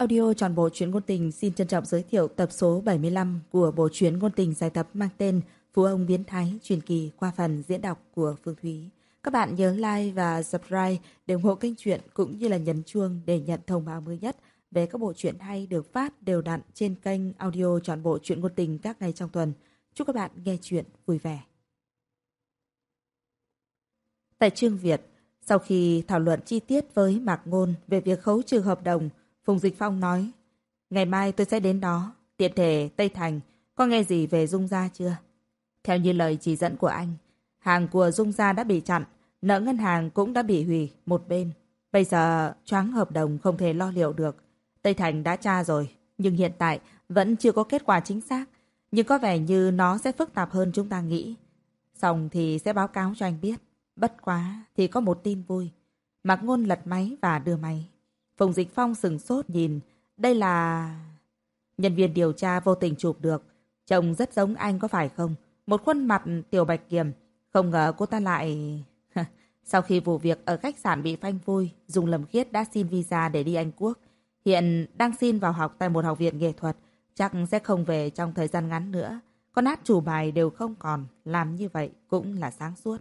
Audio tròn bộ chuyến ngôn tình xin trân trọng giới thiệu tập số 75 của bộ truyện ngôn tình dài tập mang tên Phú ông biến thái truyền kỳ qua phần diễn đọc của Phương Thúy. Các bạn nhớ like và subscribe để ủng hộ kênh truyện cũng như là nhấn chuông để nhận thông báo mới nhất về các bộ truyện hay được phát đều đặn trên kênh audio trọn bộ truyện ngôn tình các ngày trong tuần. Chúc các bạn nghe truyện vui vẻ. Tại Trương Việt, sau khi thảo luận chi tiết với Mạc Ngôn về việc khấu trừ hợp đồng, Phùng Dịch Phong nói, ngày mai tôi sẽ đến đó, tiện thể Tây Thành, có nghe gì về Dung Gia chưa? Theo như lời chỉ dẫn của anh, hàng của Dung Gia đã bị chặn, nợ ngân hàng cũng đã bị hủy một bên. Bây giờ choáng hợp đồng không thể lo liệu được. Tây Thành đã tra rồi, nhưng hiện tại vẫn chưa có kết quả chính xác. Nhưng có vẻ như nó sẽ phức tạp hơn chúng ta nghĩ. Xong thì sẽ báo cáo cho anh biết. Bất quá thì có một tin vui. Mạc Ngôn lật máy và đưa máy. Phùng Dịch Phong sừng sốt nhìn. Đây là... Nhân viên điều tra vô tình chụp được. Trông rất giống anh có phải không? Một khuôn mặt tiểu bạch kiềm. Không ngờ cô ta lại... Sau khi vụ việc ở khách sạn bị phanh vui, Dung Lâm Khiết đã xin visa để đi Anh Quốc. Hiện đang xin vào học tại một học viện nghệ thuật. Chắc sẽ không về trong thời gian ngắn nữa. Con át chủ bài đều không còn. Làm như vậy cũng là sáng suốt.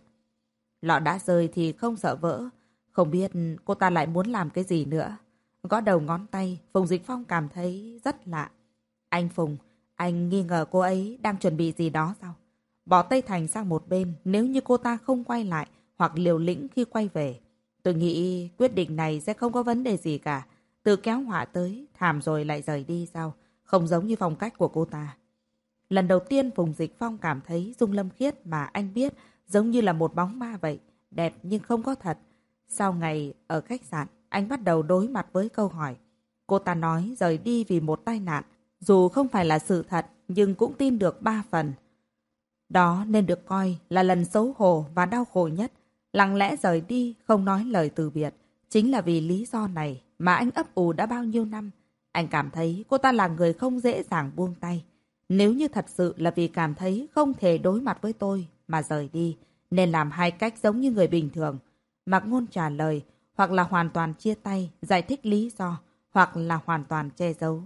Lọ đã rơi thì không sợ vỡ. Không biết cô ta lại muốn làm cái gì nữa. Gõ đầu ngón tay, Phùng Dịch Phong cảm thấy rất lạ. Anh Phùng, anh nghi ngờ cô ấy đang chuẩn bị gì đó sao? Bỏ Tây Thành sang một bên nếu như cô ta không quay lại hoặc liều lĩnh khi quay về. Tôi nghĩ quyết định này sẽ không có vấn đề gì cả. Từ kéo họa tới, thảm rồi lại rời đi sao? Không giống như phong cách của cô ta. Lần đầu tiên Phùng Dịch Phong cảm thấy Dung Lâm Khiết mà anh biết giống như là một bóng ma vậy. Đẹp nhưng không có thật. Sau ngày ở khách sạn, anh bắt đầu đối mặt với câu hỏi. Cô ta nói rời đi vì một tai nạn. Dù không phải là sự thật, nhưng cũng tin được ba phần. Đó nên được coi là lần xấu hổ và đau khổ nhất. Lặng lẽ rời đi, không nói lời từ biệt. Chính là vì lý do này mà anh ấp ủ đã bao nhiêu năm. Anh cảm thấy cô ta là người không dễ dàng buông tay. Nếu như thật sự là vì cảm thấy không thể đối mặt với tôi mà rời đi, nên làm hai cách giống như người bình thường. Mặc ngôn trả lời, hoặc là hoàn toàn chia tay, giải thích lý do, hoặc là hoàn toàn che giấu.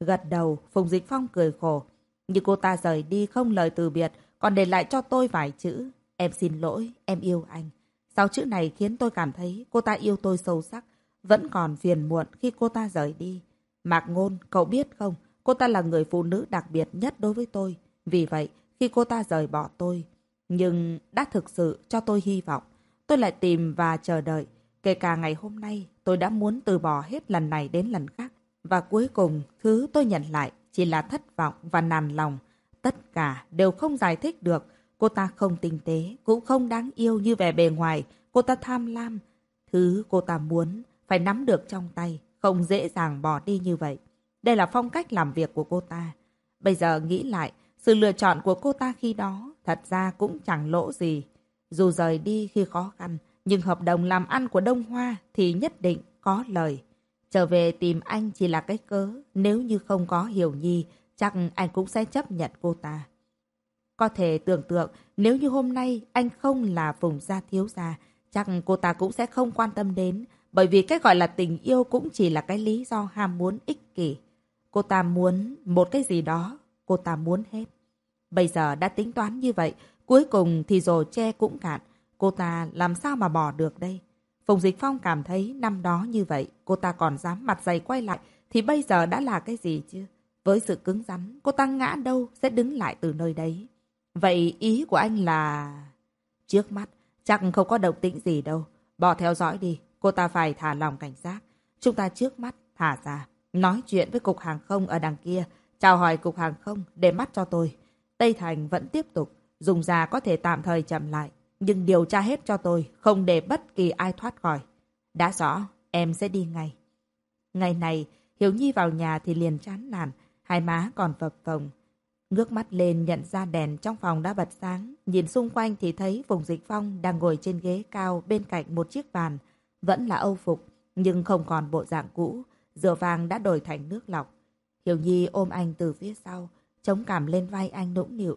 Gật đầu, Phùng Dịch Phong cười khổ. như cô ta rời đi không lời từ biệt, còn để lại cho tôi vài chữ. Em xin lỗi, em yêu anh. Sáu chữ này khiến tôi cảm thấy cô ta yêu tôi sâu sắc, vẫn còn phiền muộn khi cô ta rời đi. Mạc Ngôn, cậu biết không, cô ta là người phụ nữ đặc biệt nhất đối với tôi. Vì vậy, khi cô ta rời bỏ tôi, nhưng đã thực sự cho tôi hy vọng, tôi lại tìm và chờ đợi. Kể cả ngày hôm nay, tôi đã muốn từ bỏ hết lần này đến lần khác. Và cuối cùng, thứ tôi nhận lại chỉ là thất vọng và nản lòng. Tất cả đều không giải thích được. Cô ta không tinh tế, cũng không đáng yêu như vẻ bề ngoài. Cô ta tham lam. Thứ cô ta muốn phải nắm được trong tay, không dễ dàng bỏ đi như vậy. Đây là phong cách làm việc của cô ta. Bây giờ nghĩ lại, sự lựa chọn của cô ta khi đó thật ra cũng chẳng lỗ gì. Dù rời đi khi khó khăn, nhưng hợp đồng làm ăn của Đông Hoa thì nhất định có lời. Trở về tìm anh chỉ là cái cớ, nếu như không có Hiểu Nhi, chắc anh cũng sẽ chấp nhận cô ta. Có thể tưởng tượng, nếu như hôm nay anh không là vùng Gia Thiếu Gia, chắc cô ta cũng sẽ không quan tâm đến, bởi vì cái gọi là tình yêu cũng chỉ là cái lý do ham muốn ích kỷ. Cô ta muốn một cái gì đó, cô ta muốn hết. Bây giờ đã tính toán như vậy, cuối cùng thì rồ che cũng cạn. Cô ta làm sao mà bỏ được đây? Phùng Dịch Phong cảm thấy năm đó như vậy, cô ta còn dám mặt dày quay lại, thì bây giờ đã là cái gì chứ? Với sự cứng rắn, cô ta ngã đâu sẽ đứng lại từ nơi đấy. Vậy ý của anh là... Trước mắt, chắc không có động tĩnh gì đâu. Bỏ theo dõi đi, cô ta phải thả lòng cảnh giác. Chúng ta trước mắt thả ra, nói chuyện với cục hàng không ở đằng kia, chào hỏi cục hàng không để mắt cho tôi. Tây Thành vẫn tiếp tục, dùng già có thể tạm thời chậm lại, nhưng điều tra hết cho tôi, không để bất kỳ ai thoát khỏi. Đã rõ, em sẽ đi ngay. Ngày này, Hiếu Nhi vào nhà thì liền chán nản, hai má còn phập phồng. Ngước mắt lên nhận ra đèn trong phòng đã bật sáng, nhìn xung quanh thì thấy Phùng Dịch Phong đang ngồi trên ghế cao bên cạnh một chiếc bàn. Vẫn là âu phục, nhưng không còn bộ dạng cũ, rượu vàng đã đổi thành nước lọc. Hiểu Nhi ôm anh từ phía sau, chống cảm lên vai anh nũng nịu.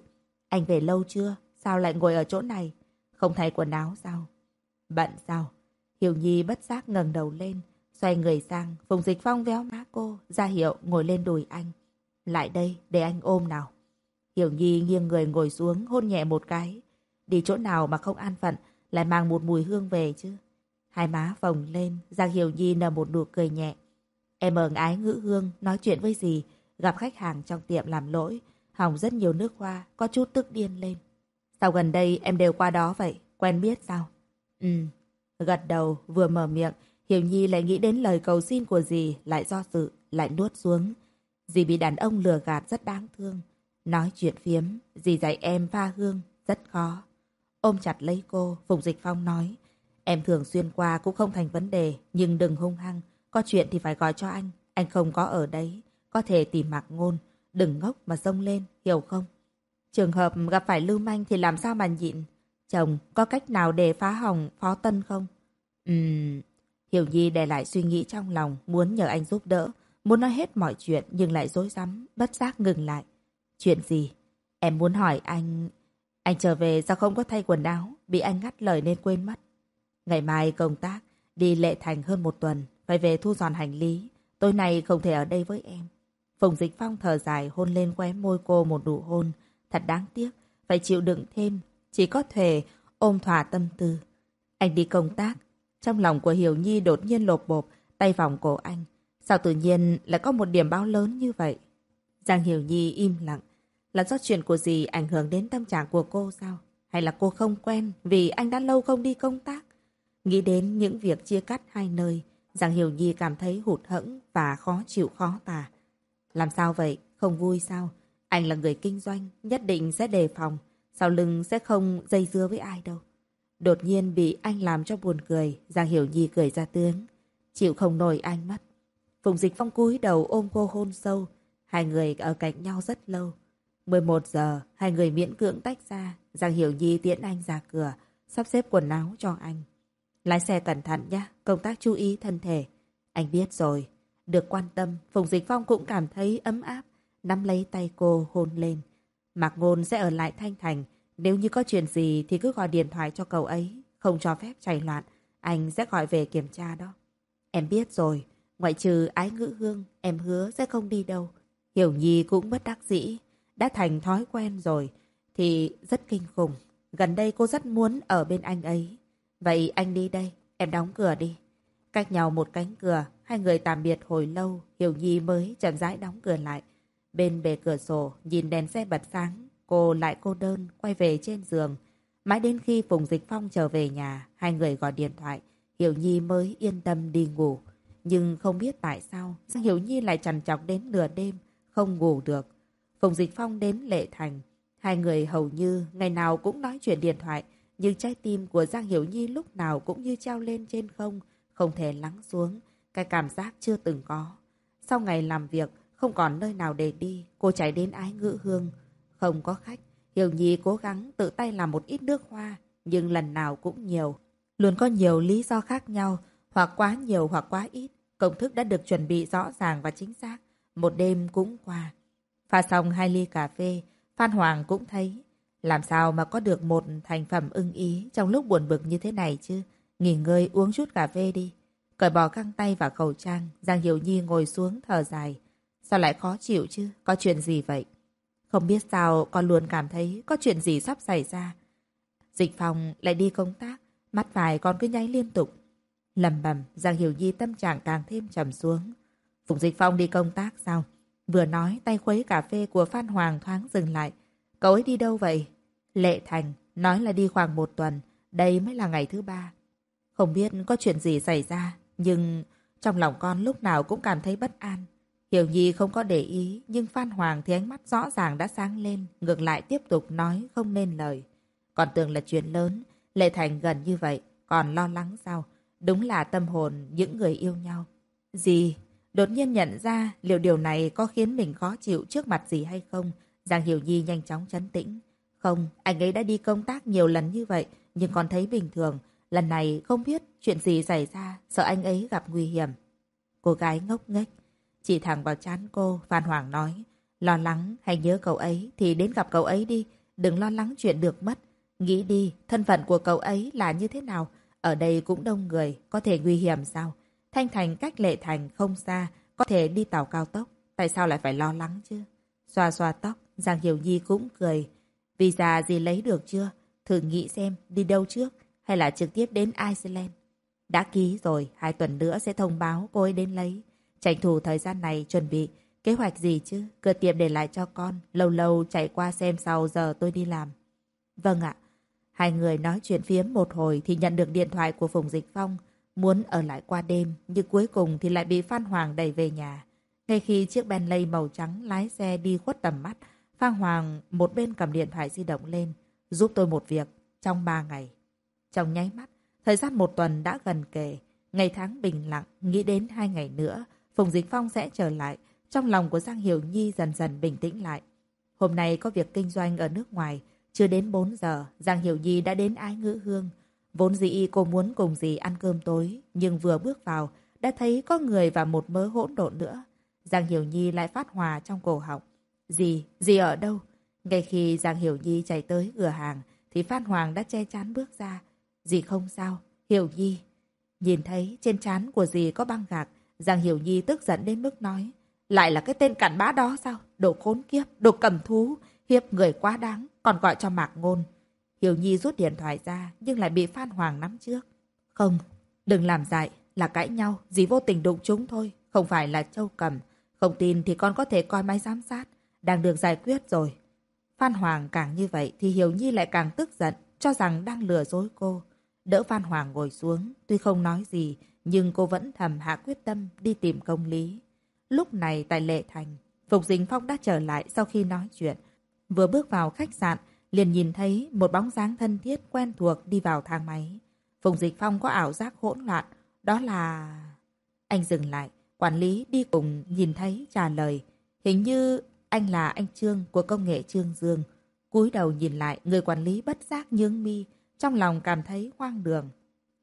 Anh về lâu chưa? Sao lại ngồi ở chỗ này? Không thay quần áo sao? Bận sao? Hiểu Nhi bất giác ngẩng đầu lên. Xoay người sang, Phùng Dịch Phong véo má cô, ra hiệu ngồi lên đùi anh. Lại đây, để anh ôm nào. Hiểu Nhi nghiêng người ngồi xuống, hôn nhẹ một cái. Đi chỗ nào mà không an phận, lại mang một mùi hương về chứ. Hai má phồng lên, Giang Hiểu Nhi nở một nụ cười nhẹ. Em ơn ái ngữ hương, nói chuyện với gì, gặp khách hàng trong tiệm làm lỗi, hỏng rất nhiều nước hoa, có chút tức điên lên. Sao gần đây em đều qua đó vậy, quen biết sao? Ừ, gật đầu, vừa mở miệng, Hiểu Nhi lại nghĩ đến lời cầu xin của dì, lại do dự, lại nuốt xuống. Dì bị đàn ông lừa gạt rất đáng thương. Nói chuyện phiếm, dì dạy em pha hương, rất khó. Ôm chặt lấy cô, Phùng Dịch Phong nói. Em thường xuyên qua cũng không thành vấn đề, nhưng đừng hung hăng. Có chuyện thì phải gọi cho anh, anh không có ở đấy. Có thể tìm mặc ngôn, đừng ngốc mà xông lên, hiểu không? Trường hợp gặp phải lưu manh thì làm sao mà nhịn? Chồng, có cách nào để phá hỏng phó tân không? Ừm... Hiểu Nhi để lại suy nghĩ trong lòng, muốn nhờ anh giúp đỡ, muốn nói hết mọi chuyện nhưng lại dối rắm bất giác ngừng lại. Chuyện gì? Em muốn hỏi anh... Anh trở về sao không có thay quần áo, bị anh ngắt lời nên quên mất. Ngày mai công tác, đi lệ thành hơn một tuần, phải về thu dọn hành lý. Tối nay không thể ở đây với em. Phùng Dịch Phong thở dài hôn lên khóe môi cô một nụ hôn. Thật đáng tiếc, phải chịu đựng thêm. Chỉ có thể ôm thỏa tâm tư. Anh đi công tác. Trong lòng của Hiểu Nhi đột nhiên lột bột, tay vòng cổ anh. Sao tự nhiên lại có một điểm báo lớn như vậy? Giang Hiểu Nhi im lặng. Là do chuyện của gì ảnh hưởng đến tâm trạng của cô sao? Hay là cô không quen vì anh đã lâu không đi công tác? Nghĩ đến những việc chia cắt hai nơi, Giang Hiểu Nhi cảm thấy hụt hẫng và khó chịu khó tả. Làm sao vậy? Không vui sao? Anh là người kinh doanh, nhất định sẽ đề phòng. Sau lưng sẽ không dây dưa với ai đâu. Đột nhiên bị anh làm cho buồn cười, Giang Hiểu Nhi cười ra tiếng. Chịu không nổi anh mất. Phùng Dịch Phong cúi đầu ôm cô hôn sâu. Hai người ở cạnh nhau rất lâu. 11 giờ, hai người miễn cưỡng tách ra. Giang Hiểu Nhi tiễn anh ra cửa, sắp xếp quần áo cho anh. Lái xe cẩn thận nhé, công tác chú ý thân thể. Anh biết rồi. Được quan tâm, Phùng Dịch Phong cũng cảm thấy ấm áp, nắm lấy tay cô hôn lên. Mạc Ngôn sẽ ở lại Thanh Thành. Nếu như có chuyện gì thì cứ gọi điện thoại cho cậu ấy. Không cho phép chạy loạn. Anh sẽ gọi về kiểm tra đó. Em biết rồi. Ngoại trừ ái ngữ hương, em hứa sẽ không đi đâu. Hiểu Nhi cũng bất đắc dĩ. Đã thành thói quen rồi. Thì rất kinh khủng. Gần đây cô rất muốn ở bên anh ấy. Vậy anh đi đây. Em đóng cửa đi. Cách nhau một cánh cửa, hai người tạm biệt hồi lâu, Hiểu Nhi mới chậm rãi đóng cửa lại. Bên bề cửa sổ, nhìn đèn xe bật sáng, cô lại cô đơn, quay về trên giường. Mãi đến khi Phùng Dịch Phong trở về nhà, hai người gọi điện thoại, Hiểu Nhi mới yên tâm đi ngủ. Nhưng không biết tại sao, sao Hiểu Nhi lại trằn trọc đến nửa đêm, không ngủ được. Phùng Dịch Phong đến Lệ Thành. Hai người hầu như ngày nào cũng nói chuyện điện thoại, nhưng trái tim của Giang Hiểu Nhi lúc nào cũng như treo lên trên không, không thể lắng xuống, cái cảm giác chưa từng có. Sau ngày làm việc, không còn nơi nào để đi, cô chạy đến ái ngữ hương. Không có khách, Hiểu Nhi cố gắng tự tay làm một ít nước hoa, nhưng lần nào cũng nhiều. Luôn có nhiều lý do khác nhau, hoặc quá nhiều hoặc quá ít. Công thức đã được chuẩn bị rõ ràng và chính xác. Một đêm cũng qua. Pha xong hai ly cà phê, Phan Hoàng cũng thấy. Làm sao mà có được một thành phẩm ưng ý trong lúc buồn bực như thế này chứ? Nghỉ ngơi uống chút cà phê đi. Cởi bỏ găng tay và khẩu trang, Giang Hiểu Nhi ngồi xuống thở dài. Sao lại khó chịu chứ? Có chuyện gì vậy? Không biết sao con luôn cảm thấy có chuyện gì sắp xảy ra. Dịch phòng lại đi công tác, mắt phải con cứ nháy liên tục. Lầm bầm, Giang Hiểu Nhi tâm trạng càng thêm trầm xuống. Phùng Dịch Phong đi công tác sao? Vừa nói tay khuấy cà phê của Phan Hoàng thoáng dừng lại. Cậu ấy đi đâu vậy? Lệ Thành, nói là đi khoảng một tuần. Đây mới là ngày thứ ba. Không biết có chuyện gì xảy ra, nhưng trong lòng con lúc nào cũng cảm thấy bất an. Hiểu Nhi không có để ý, nhưng Phan Hoàng thì ánh mắt rõ ràng đã sáng lên, ngược lại tiếp tục nói không nên lời. Còn tưởng là chuyện lớn, Lệ Thành gần như vậy, còn lo lắng sao? Đúng là tâm hồn những người yêu nhau. Gì? Đột nhiên nhận ra liệu điều này có khiến mình khó chịu trước mặt gì hay không? Giang Hiểu Nhi nhanh chóng chấn tĩnh. Không, anh ấy đã đi công tác nhiều lần như vậy, nhưng còn thấy bình thường. Lần này không biết chuyện gì xảy ra, sợ anh ấy gặp nguy hiểm. Cô gái ngốc nghếch, chỉ thẳng vào chán cô, Phan Hoàng nói. Lo lắng hay nhớ cậu ấy thì đến gặp cậu ấy đi, đừng lo lắng chuyện được mất. Nghĩ đi, thân phận của cậu ấy là như thế nào? Ở đây cũng đông người, có thể nguy hiểm sao? Thanh Thành cách Lệ Thành không xa, có thể đi tàu cao tốc. Tại sao lại phải lo lắng chứ? Xoa xoa tóc, Giang Hiểu Nhi cũng cười. Vì già gì lấy được chưa? Thử nghĩ xem đi đâu trước hay là trực tiếp đến Iceland. Đã ký rồi, hai tuần nữa sẽ thông báo cô ấy đến lấy. Tranh thủ thời gian này chuẩn bị. Kế hoạch gì chứ? Cửa tiệm để lại cho con. Lâu lâu chạy qua xem sau giờ tôi đi làm. Vâng ạ. Hai người nói chuyện phiếm một hồi thì nhận được điện thoại của Phùng Dịch Phong. Muốn ở lại qua đêm, nhưng cuối cùng thì lại bị Phan Hoàng đẩy về nhà. Ngay khi chiếc Bentley màu trắng lái xe đi khuất tầm mắt, Phan Hoàng một bên cầm điện thoại di động lên. Giúp tôi một việc, trong ba ngày. Trong nháy mắt, thời gian một tuần đã gần kề. Ngày tháng bình lặng, nghĩ đến hai ngày nữa, Phùng Dịch Phong sẽ trở lại. Trong lòng của Giang Hiểu Nhi dần dần bình tĩnh lại. Hôm nay có việc kinh doanh ở nước ngoài. Chưa đến 4 giờ, Giang Hiểu Nhi đã đến Ái Ngữ Hương. Vốn dĩ cô muốn cùng dì ăn cơm tối, nhưng vừa bước vào, đã thấy có người và một mớ hỗn độn nữa. Giang Hiểu Nhi lại phát hòa trong cổ họng. Dì, dì ở đâu? Ngay khi Giang Hiểu Nhi chạy tới cửa hàng, thì Phan Hoàng đã che chắn bước ra. Dì không sao, Hiểu Nhi. Nhìn thấy trên chán của dì có băng gạc, Giang Hiểu Nhi tức giận đến mức nói. Lại là cái tên cặn bã đó sao? Đồ khốn kiếp, đồ cầm thú, hiếp người quá đáng, còn gọi cho mạc ngôn. Hiểu Nhi rút điện thoại ra, nhưng lại bị Phan Hoàng nắm trước. Không, đừng làm dại, là cãi nhau, gì vô tình đụng chúng thôi, không phải là châu cầm. Không tin thì con có thể coi máy giám sát, đang được giải quyết rồi. Phan Hoàng càng như vậy thì Hiểu Nhi lại càng tức giận, cho rằng đang lừa dối cô. Đỡ Phan Hoàng ngồi xuống, tuy không nói gì, nhưng cô vẫn thầm hạ quyết tâm đi tìm công lý. Lúc này tại Lệ Thành, Phục Dình Phong đã trở lại sau khi nói chuyện. Vừa bước vào khách sạn, liền nhìn thấy một bóng dáng thân thiết quen thuộc đi vào thang máy. Phùng Dịch Phong có ảo giác hỗn loạn, đó là... Anh dừng lại, quản lý đi cùng nhìn thấy trả lời. Hình như anh là anh Trương của công nghệ Trương Dương. cúi đầu nhìn lại, người quản lý bất giác nhướng mi, trong lòng cảm thấy hoang đường.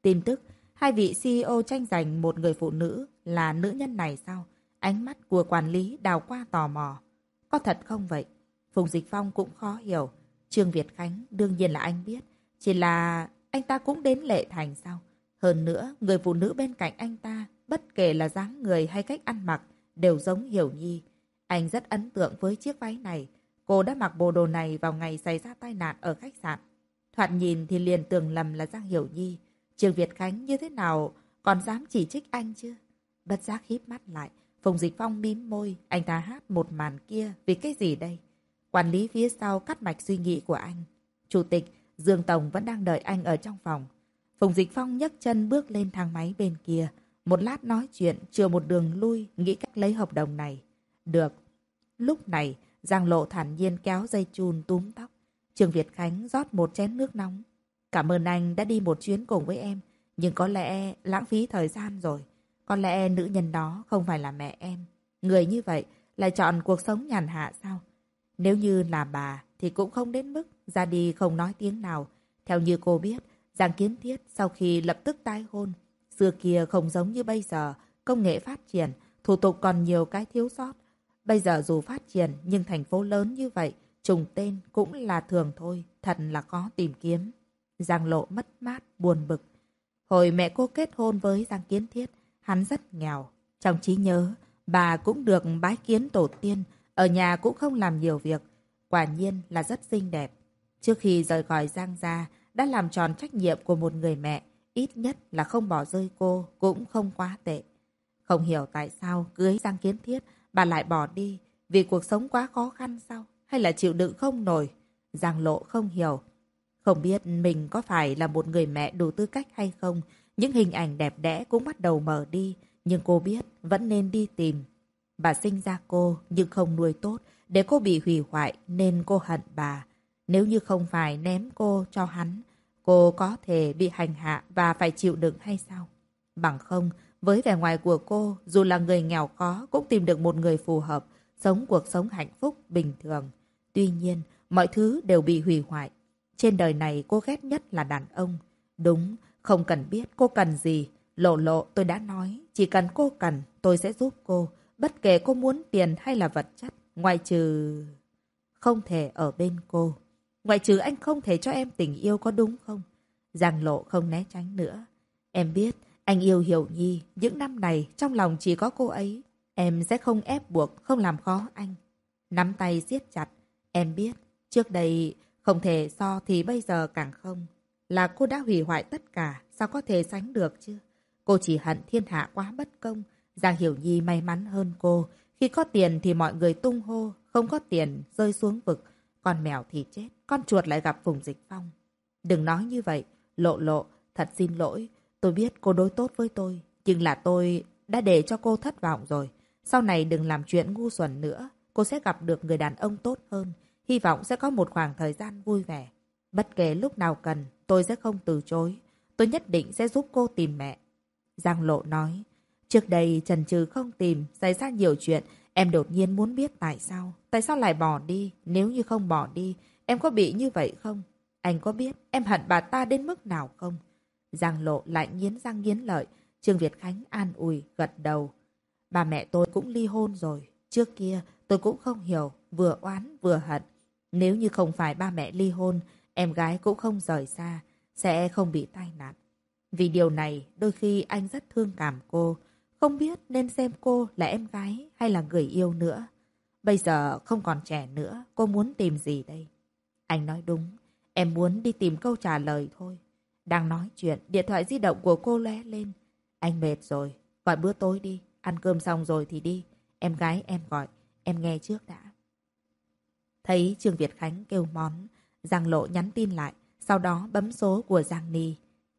Tin tức, hai vị CEO tranh giành một người phụ nữ là nữ nhân này sao? Ánh mắt của quản lý đào qua tò mò. Có thật không vậy? Phùng Dịch Phong cũng khó hiểu. Trương Việt Khánh đương nhiên là anh biết. Chỉ là anh ta cũng đến lệ thành sao? Hơn nữa, người phụ nữ bên cạnh anh ta, bất kể là dáng người hay cách ăn mặc, đều giống Hiểu Nhi. Anh rất ấn tượng với chiếc váy này. Cô đã mặc bộ đồ này vào ngày xảy ra tai nạn ở khách sạn. Thoạt nhìn thì liền tưởng lầm là Giang Hiểu Nhi. Trường Việt Khánh như thế nào còn dám chỉ trích anh chưa? Bất giác híp mắt lại. Phùng Dịch Phong mím môi. Anh ta hát một màn kia vì cái gì đây? Quản lý phía sau cắt mạch suy nghĩ của anh. Chủ tịch Dương Tổng vẫn đang đợi anh ở trong phòng. Phùng Dịch Phong nhấc chân bước lên thang máy bên kia. Một lát nói chuyện, chừa một đường lui, nghĩ cách lấy hợp đồng này. Được. Lúc này, Giang Lộ thản nhiên kéo dây chun túm tóc. Trường Việt Khánh rót một chén nước nóng. Cảm ơn anh đã đi một chuyến cùng với em. Nhưng có lẽ lãng phí thời gian rồi. Có lẽ nữ nhân đó không phải là mẹ em. Người như vậy lại chọn cuộc sống nhàn hạ sao? Nếu như là bà thì cũng không đến mức ra đi không nói tiếng nào. Theo như cô biết, Giang Kiến Thiết sau khi lập tức tái hôn. Xưa kia không giống như bây giờ, công nghệ phát triển, thủ tục còn nhiều cái thiếu sót. Bây giờ dù phát triển nhưng thành phố lớn như vậy, trùng tên cũng là thường thôi, thật là khó tìm kiếm. Giang lộ mất mát, buồn bực. Hồi mẹ cô kết hôn với Giang Kiến Thiết, hắn rất nghèo. Trong trí nhớ, bà cũng được bái kiến tổ tiên, ở nhà cũng không làm nhiều việc. Quả nhiên là rất xinh đẹp. Trước khi rời khỏi Giang gia, đã làm tròn trách nhiệm của một người mẹ, ít nhất là không bỏ rơi cô, cũng không quá tệ. Không hiểu tại sao cưới Giang Kiến Thiết, bà lại bỏ đi, vì cuộc sống quá khó khăn sao? Hay là chịu đựng không nổi? Giang Lộ không hiểu. Không biết mình có phải là một người mẹ đủ tư cách hay không, những hình ảnh đẹp đẽ cũng bắt đầu mở đi, nhưng cô biết vẫn nên đi tìm. Bà sinh ra cô nhưng không nuôi tốt, để cô bị hủy hoại nên cô hận bà. Nếu như không phải ném cô cho hắn, cô có thể bị hành hạ và phải chịu đựng hay sao? Bằng không, với vẻ ngoài của cô, dù là người nghèo khó cũng tìm được một người phù hợp, sống cuộc sống hạnh phúc, bình thường. Tuy nhiên, mọi thứ đều bị hủy hoại. Trên đời này cô ghét nhất là đàn ông. Đúng, không cần biết cô cần gì. Lộ lộ tôi đã nói, chỉ cần cô cần, tôi sẽ giúp cô. Bất kể cô muốn tiền hay là vật chất, ngoại trừ... Không thể ở bên cô. Ngoại trừ anh không thể cho em tình yêu có đúng không? Giang lộ không né tránh nữa. Em biết, Anh yêu Hiểu Nhi, những năm này trong lòng chỉ có cô ấy. Em sẽ không ép buộc, không làm khó anh. Nắm tay siết chặt. Em biết, trước đây không thể so thì bây giờ càng không. Là cô đã hủy hoại tất cả, sao có thể sánh được chứ? Cô chỉ hận thiên hạ quá bất công. Giang Hiểu Nhi may mắn hơn cô. Khi có tiền thì mọi người tung hô, không có tiền rơi xuống vực. Con mèo thì chết, con chuột lại gặp Phùng Dịch Phong. Đừng nói như vậy, lộ lộ, thật xin lỗi. Tôi biết cô đối tốt với tôi, nhưng là tôi đã để cho cô thất vọng rồi. Sau này đừng làm chuyện ngu xuẩn nữa. Cô sẽ gặp được người đàn ông tốt hơn. Hy vọng sẽ có một khoảng thời gian vui vẻ. Bất kể lúc nào cần, tôi sẽ không từ chối. Tôi nhất định sẽ giúp cô tìm mẹ. Giang Lộ nói, trước đây Trần Trừ không tìm, xảy ra nhiều chuyện. Em đột nhiên muốn biết tại sao. Tại sao lại bỏ đi? Nếu như không bỏ đi, em có bị như vậy không? Anh có biết em hận bà ta đến mức nào không? Giang Lộ lại nghiến răng nghiến lợi. Trương Việt Khánh an ủi, gật đầu. Bà mẹ tôi cũng ly hôn rồi. Trước kia tôi cũng không hiểu, vừa oán vừa hận. Nếu như không phải ba mẹ ly hôn, em gái cũng không rời xa, sẽ không bị tai nạn. Vì điều này, đôi khi anh rất thương cảm cô, không biết nên xem cô là em gái hay là người yêu nữa. Bây giờ không còn trẻ nữa, cô muốn tìm gì đây? Anh nói đúng, em muốn đi tìm câu trả lời thôi. Đang nói chuyện, điện thoại di động của cô lóe lên. Anh mệt rồi, gọi bữa tối đi, ăn cơm xong rồi thì đi. Em gái em gọi, em nghe trước đã. Thấy Trương Việt Khánh kêu món, Giang Lộ nhắn tin lại, sau đó bấm số của Giang Ni.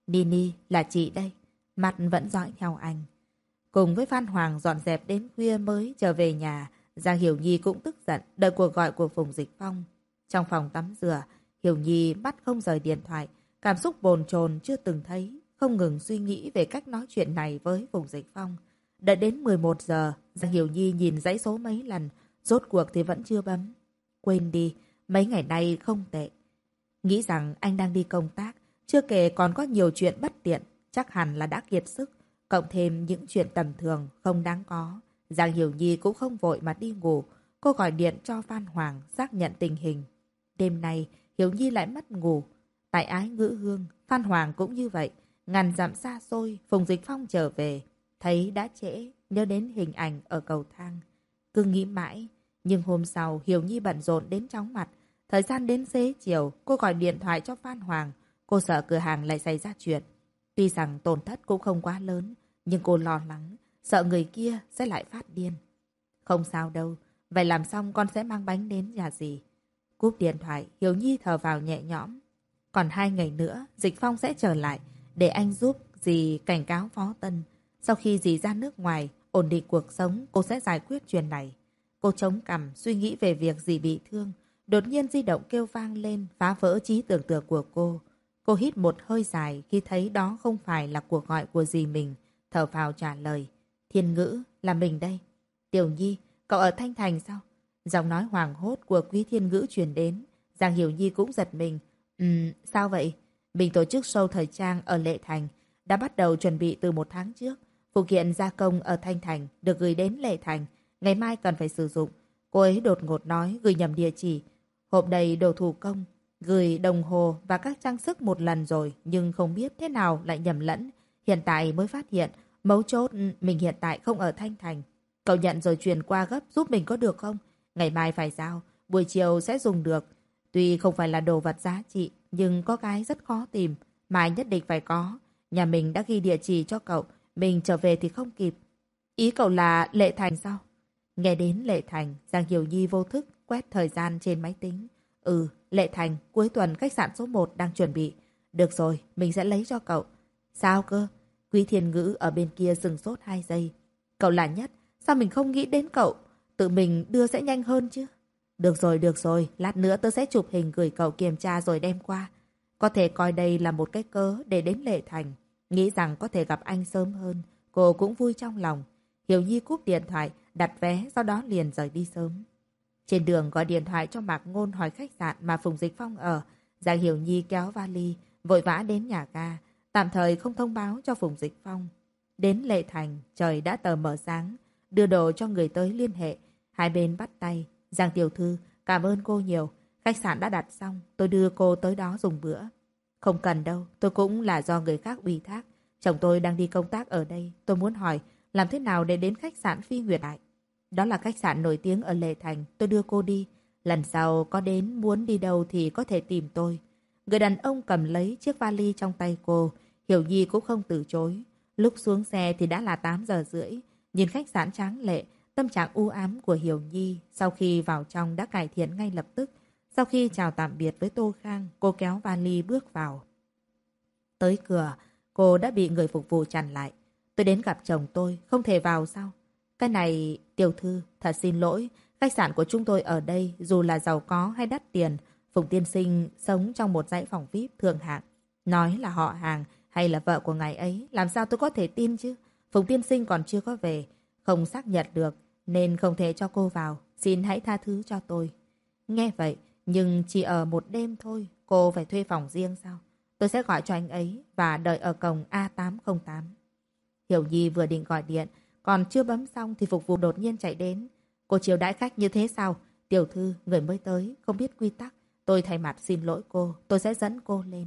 Nini là chị đây, mặt vẫn dõi theo anh. Cùng với Phan Hoàng dọn dẹp đến khuya mới trở về nhà, Giang Hiểu Nhi cũng tức giận đợi cuộc gọi của Phùng Dịch Phong. Trong phòng tắm rửa, Hiểu Nhi bắt không rời điện thoại, cảm xúc bồn chồn chưa từng thấy, không ngừng suy nghĩ về cách nói chuyện này với Phùng Dịch Phong. Đợi đến 11 giờ, Giang Hiểu Nhi nhìn dãy số mấy lần, rốt cuộc thì vẫn chưa bấm. Quên đi, mấy ngày nay không tệ. Nghĩ rằng anh đang đi công tác, chưa kể còn có nhiều chuyện bất tiện, chắc hẳn là đã kiệt sức, cộng thêm những chuyện tầm thường không đáng có. Giang Hiểu Nhi cũng không vội mà đi ngủ, cô gọi điện cho Phan Hoàng xác nhận tình hình. Đêm nay, Hiểu Nhi lại mất ngủ. Tại ái ngữ hương, Phan Hoàng cũng như vậy, ngàn dặm xa xôi, Phùng Dịch Phong trở về. Thấy đã trễ, nhớ đến hình ảnh ở cầu thang. Cứ nghĩ mãi, nhưng hôm sau Hiểu Nhi bận rộn đến chóng mặt. Thời gian đến xế chiều, cô gọi điện thoại cho Phan Hoàng. Cô sợ cửa hàng lại xảy ra chuyện. Tuy rằng tổn thất cũng không quá lớn, nhưng cô lo lắng, sợ người kia sẽ lại phát điên. Không sao đâu, vậy làm xong con sẽ mang bánh đến nhà gì. Cúp điện thoại, Hiểu Nhi thở vào nhẹ nhõm. Còn hai ngày nữa, Dịch Phong sẽ trở lại, để anh giúp dì cảnh cáo Phó Tân. Sau khi dì ra nước ngoài, ổn định cuộc sống, cô sẽ giải quyết chuyện này. Cô chống cằm, suy nghĩ về việc gì bị thương. Đột nhiên di động kêu vang lên, phá vỡ trí tưởng tượng của cô. Cô hít một hơi dài khi thấy đó không phải là cuộc gọi của dì mình. Thở vào trả lời. Thiên ngữ, là mình đây. Tiểu Nhi, cậu ở Thanh Thành sao? Giọng nói hoàng hốt của quý thiên ngữ truyền đến. Giang Hiểu Nhi cũng giật mình. Ừm, sao vậy? Mình tổ chức show thời trang ở Lệ Thành. Đã bắt đầu chuẩn bị từ một tháng trước. Phụ kiện gia công ở Thanh Thành được gửi đến Lệ Thành. Ngày mai cần phải sử dụng. Cô ấy đột ngột nói, gửi nhầm địa chỉ. Hộp đầy đồ thủ công. Gửi đồng hồ và các trang sức một lần rồi. Nhưng không biết thế nào lại nhầm lẫn. Hiện tại mới phát hiện. Mấu chốt ừ, mình hiện tại không ở Thanh Thành. Cậu nhận rồi truyền qua gấp giúp mình có được không? Ngày mai phải giao. Buổi chiều sẽ dùng được. Tuy không phải là đồ vật giá trị. Nhưng có cái rất khó tìm. Mai nhất định phải có. Nhà mình đã ghi địa chỉ cho cậu. Mình trở về thì không kịp. Ý cậu là Lệ Thành sao? Nghe đến Lệ Thành, Giang Hiểu Nhi vô thức quét thời gian trên máy tính. Ừ, Lệ Thành, cuối tuần khách sạn số 1 đang chuẩn bị. Được rồi, mình sẽ lấy cho cậu. Sao cơ? Quý Thiên Ngữ ở bên kia dừng sốt 2 giây. Cậu là nhất, sao mình không nghĩ đến cậu? Tự mình đưa sẽ nhanh hơn chứ? Được rồi, được rồi, lát nữa tôi sẽ chụp hình gửi cậu kiểm tra rồi đem qua. Có thể coi đây là một cái cớ để đến Lệ Thành. Nghĩ rằng có thể gặp anh sớm hơn, cô cũng vui trong lòng. Hiểu Nhi cúp điện thoại, đặt vé, sau đó liền rời đi sớm. Trên đường gọi điện thoại cho Mạc Ngôn hỏi khách sạn mà Phùng Dịch Phong ở. Giang Hiểu Nhi kéo vali, vội vã đến nhà ga, tạm thời không thông báo cho Phùng Dịch Phong. Đến Lệ Thành, trời đã tờ mở sáng, đưa đồ cho người tới liên hệ. Hai bên bắt tay. Giang Tiểu Thư, cảm ơn cô nhiều. Khách sạn đã đặt xong, tôi đưa cô tới đó dùng bữa. Không cần đâu, tôi cũng là do người khác ủy thác. Chồng tôi đang đi công tác ở đây. Tôi muốn hỏi làm thế nào để đến khách sạn Phi Nguyệt Đại. Đó là khách sạn nổi tiếng ở Lệ Thành. Tôi đưa cô đi. Lần sau có đến muốn đi đâu thì có thể tìm tôi. Người đàn ông cầm lấy chiếc vali trong tay cô. Hiểu Nhi cũng không từ chối. Lúc xuống xe thì đã là 8 giờ rưỡi. Nhìn khách sạn tráng lệ, tâm trạng u ám của Hiểu Nhi sau khi vào trong đã cải thiện ngay lập tức. Sau khi chào tạm biệt với Tô Khang, cô kéo vali bước vào. Tới cửa, cô đã bị người phục vụ chặn lại. Tôi đến gặp chồng tôi, không thể vào sao? Cái này, tiểu thư, thật xin lỗi. Khách sạn của chúng tôi ở đây, dù là giàu có hay đắt tiền, Phùng Tiên Sinh sống trong một dãy phòng VIP thường hạng. Nói là họ hàng hay là vợ của ngài ấy, làm sao tôi có thể tin chứ? Phùng Tiên Sinh còn chưa có về, không xác nhận được, nên không thể cho cô vào. Xin hãy tha thứ cho tôi. Nghe vậy, nhưng chỉ ở một đêm thôi, cô phải thuê phòng riêng sao? Tôi sẽ gọi cho anh ấy và đợi ở cổng A808. Hiểu Nhi vừa định gọi điện, còn chưa bấm xong thì phục vụ đột nhiên chạy đến. Cô chiều đãi khách như thế sao? Tiểu thư, người mới tới, không biết quy tắc. Tôi thay mặt xin lỗi cô, tôi sẽ dẫn cô lên.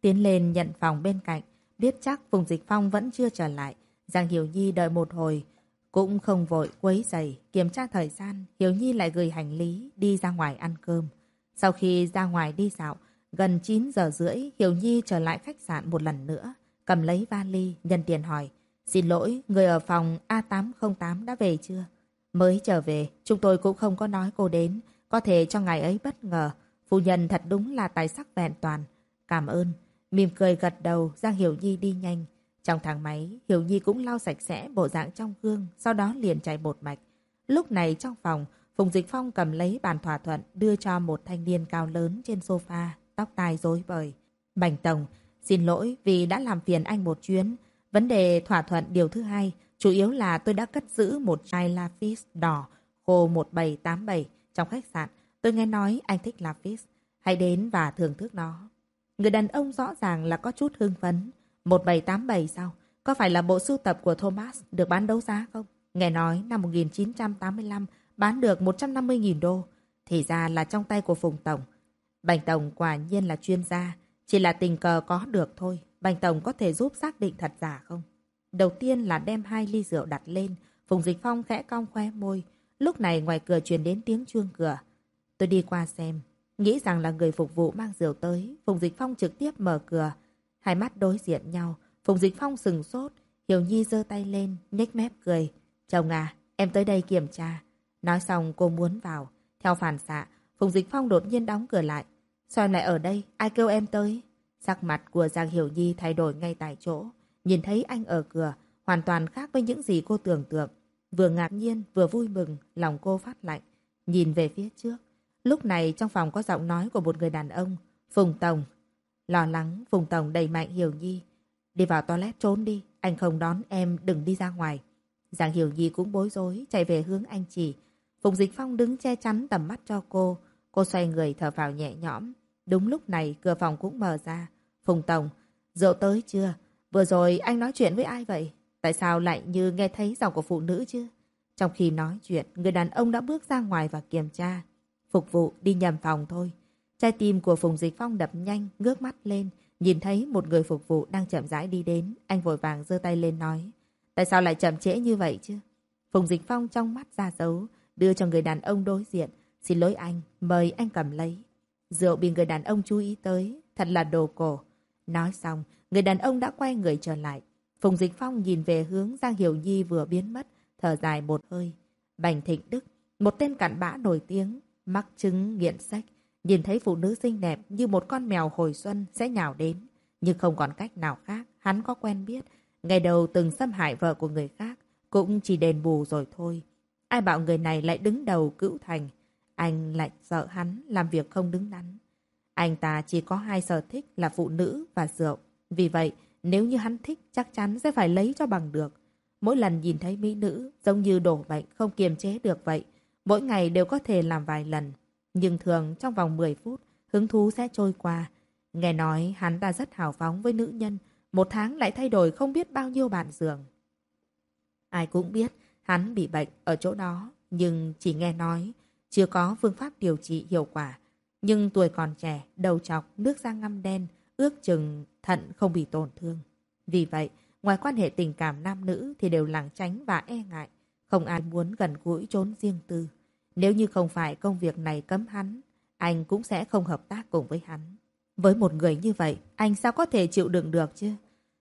Tiến lên nhận phòng bên cạnh, biết chắc Phùng Dịch Phong vẫn chưa trở lại. Giang Hiểu Nhi đợi một hồi, cũng không vội quấy giày, kiểm tra thời gian, Hiểu Nhi lại gửi hành lý đi ra ngoài ăn cơm. Sau khi ra ngoài đi dạo, gần 9 giờ rưỡi, Hiểu Nhi trở lại khách sạn một lần nữa, cầm lấy vali, nhân tiền hỏi. Xin lỗi, người ở phòng A808 đã về chưa? Mới trở về, chúng tôi cũng không có nói cô đến, có thể cho ngày ấy bất ngờ. Phu nhân thật đúng là tài sắc vẹn toàn. Cảm ơn. Mỉm cười gật đầu, Giang Hiểu Nhi đi nhanh. Trong thang máy, Hiểu Nhi cũng lau sạch sẽ bộ dạng trong gương, sau đó liền chạy một mạch. Lúc này trong phòng, Phùng Dịch Phong cầm lấy bàn thỏa thuận đưa cho một thanh niên cao lớn trên sofa, tóc tai rối bời. Bành Tổng, xin lỗi vì đã làm phiền anh một chuyến. Vấn đề thỏa thuận điều thứ hai, chủ yếu là tôi đã cất giữ một chai lapis đỏ khô 1787 trong khách sạn. Tôi nghe nói anh thích lapis Hãy đến và thưởng thức nó. Người đàn ông rõ ràng là có chút hưng phấn. 1787 sao? Có phải là bộ sưu tập của Thomas được bán đấu giá không? Nghe nói năm 1985 bán được 150.000 đô. Thì ra là trong tay của Phùng Tổng. Bành Tổng quả nhiên là chuyên gia. Chỉ là tình cờ có được thôi. Bành Tổng có thể giúp xác định thật giả không? Đầu tiên là đem hai ly rượu đặt lên. Phùng Dịch Phong khẽ cong khoe môi. Lúc này ngoài cửa truyền đến tiếng chuông cửa. Tôi đi qua xem. Nghĩ rằng là người phục vụ mang rượu tới. Phùng Dịch Phong trực tiếp mở cửa. Hai mắt đối diện nhau. Phùng Dịch Phong sừng sốt. Hiểu Nhi giơ tay lên, nhếch mép cười. Chồng à, em tới đây kiểm tra. Nói xong cô muốn vào. Theo phản xạ, Phùng Dịch Phong đột nhiên đóng cửa lại. Sao em lại ở đây? Ai kêu em tới? Sắc mặt của Giang Hiểu Nhi thay đổi ngay tại chỗ. Nhìn thấy anh ở cửa, hoàn toàn khác với những gì cô tưởng tượng. Vừa ngạc nhiên, vừa vui mừng, lòng cô phát lạnh. Nhìn về phía trước. Lúc này trong phòng có giọng nói của một người đàn ông. Phùng Tổng. Lo lắng, Phùng Tổng đầy mạnh Hiểu Nhi. Đi vào toilet trốn đi, anh không đón em, đừng đi ra ngoài. Giang Hiểu Nhi cũng bối rối, chạy về hướng anh chỉ. Phùng Dịch Phong đứng che chắn tầm mắt cho cô. Cô xoay người thở vào nhẹ nhõm. Đúng lúc này cửa phòng cũng mở ra. Phùng Tổng, rượu tới chưa? Vừa rồi anh nói chuyện với ai vậy? Tại sao lại như nghe thấy giọng của phụ nữ chứ? Trong khi nói chuyện, người đàn ông đã bước ra ngoài và kiểm tra. Phục vụ đi nhầm phòng thôi. Trái tim của Phùng Dịch Phong đập nhanh, ngước mắt lên. Nhìn thấy một người phục vụ đang chậm rãi đi đến. Anh vội vàng giơ tay lên nói. Tại sao lại chậm trễ như vậy chứ? Phùng Dịch Phong trong mắt ra dấu, đưa cho người đàn ông đối diện. Xin lỗi anh, mời anh cầm lấy. Rượu bị người đàn ông chú ý tới, thật là đồ cổ. Nói xong, người đàn ông đã quay người trở lại. Phùng Dịch Phong nhìn về hướng Giang Hiểu Nhi vừa biến mất, thở dài một hơi. Bành Thịnh Đức, một tên cặn bã nổi tiếng, mắc chứng nghiện sách, nhìn thấy phụ nữ xinh đẹp như một con mèo hồi xuân sẽ nhào đến. Nhưng không còn cách nào khác, hắn có quen biết. Ngày đầu từng xâm hại vợ của người khác, cũng chỉ đền bù rồi thôi. Ai bảo người này lại đứng đầu cữu thành, anh lại sợ hắn làm việc không đứng đắn. Anh ta chỉ có hai sở thích là phụ nữ và rượu. Vì vậy, nếu như hắn thích chắc chắn sẽ phải lấy cho bằng được. Mỗi lần nhìn thấy mỹ nữ giống như đổ bệnh không kiềm chế được vậy. Mỗi ngày đều có thể làm vài lần. Nhưng thường trong vòng 10 phút, hứng thú sẽ trôi qua. Nghe nói hắn ta rất hào phóng với nữ nhân. Một tháng lại thay đổi không biết bao nhiêu bạn giường. Ai cũng biết hắn bị bệnh ở chỗ đó. Nhưng chỉ nghe nói chưa có phương pháp điều trị hiệu quả. Nhưng tuổi còn trẻ, đầu chọc, nước da ngăm đen, ước chừng thận không bị tổn thương. Vì vậy, ngoài quan hệ tình cảm nam nữ thì đều lảng tránh và e ngại. Không ai muốn gần gũi trốn riêng tư. Nếu như không phải công việc này cấm hắn, anh cũng sẽ không hợp tác cùng với hắn. Với một người như vậy, anh sao có thể chịu đựng được chứ?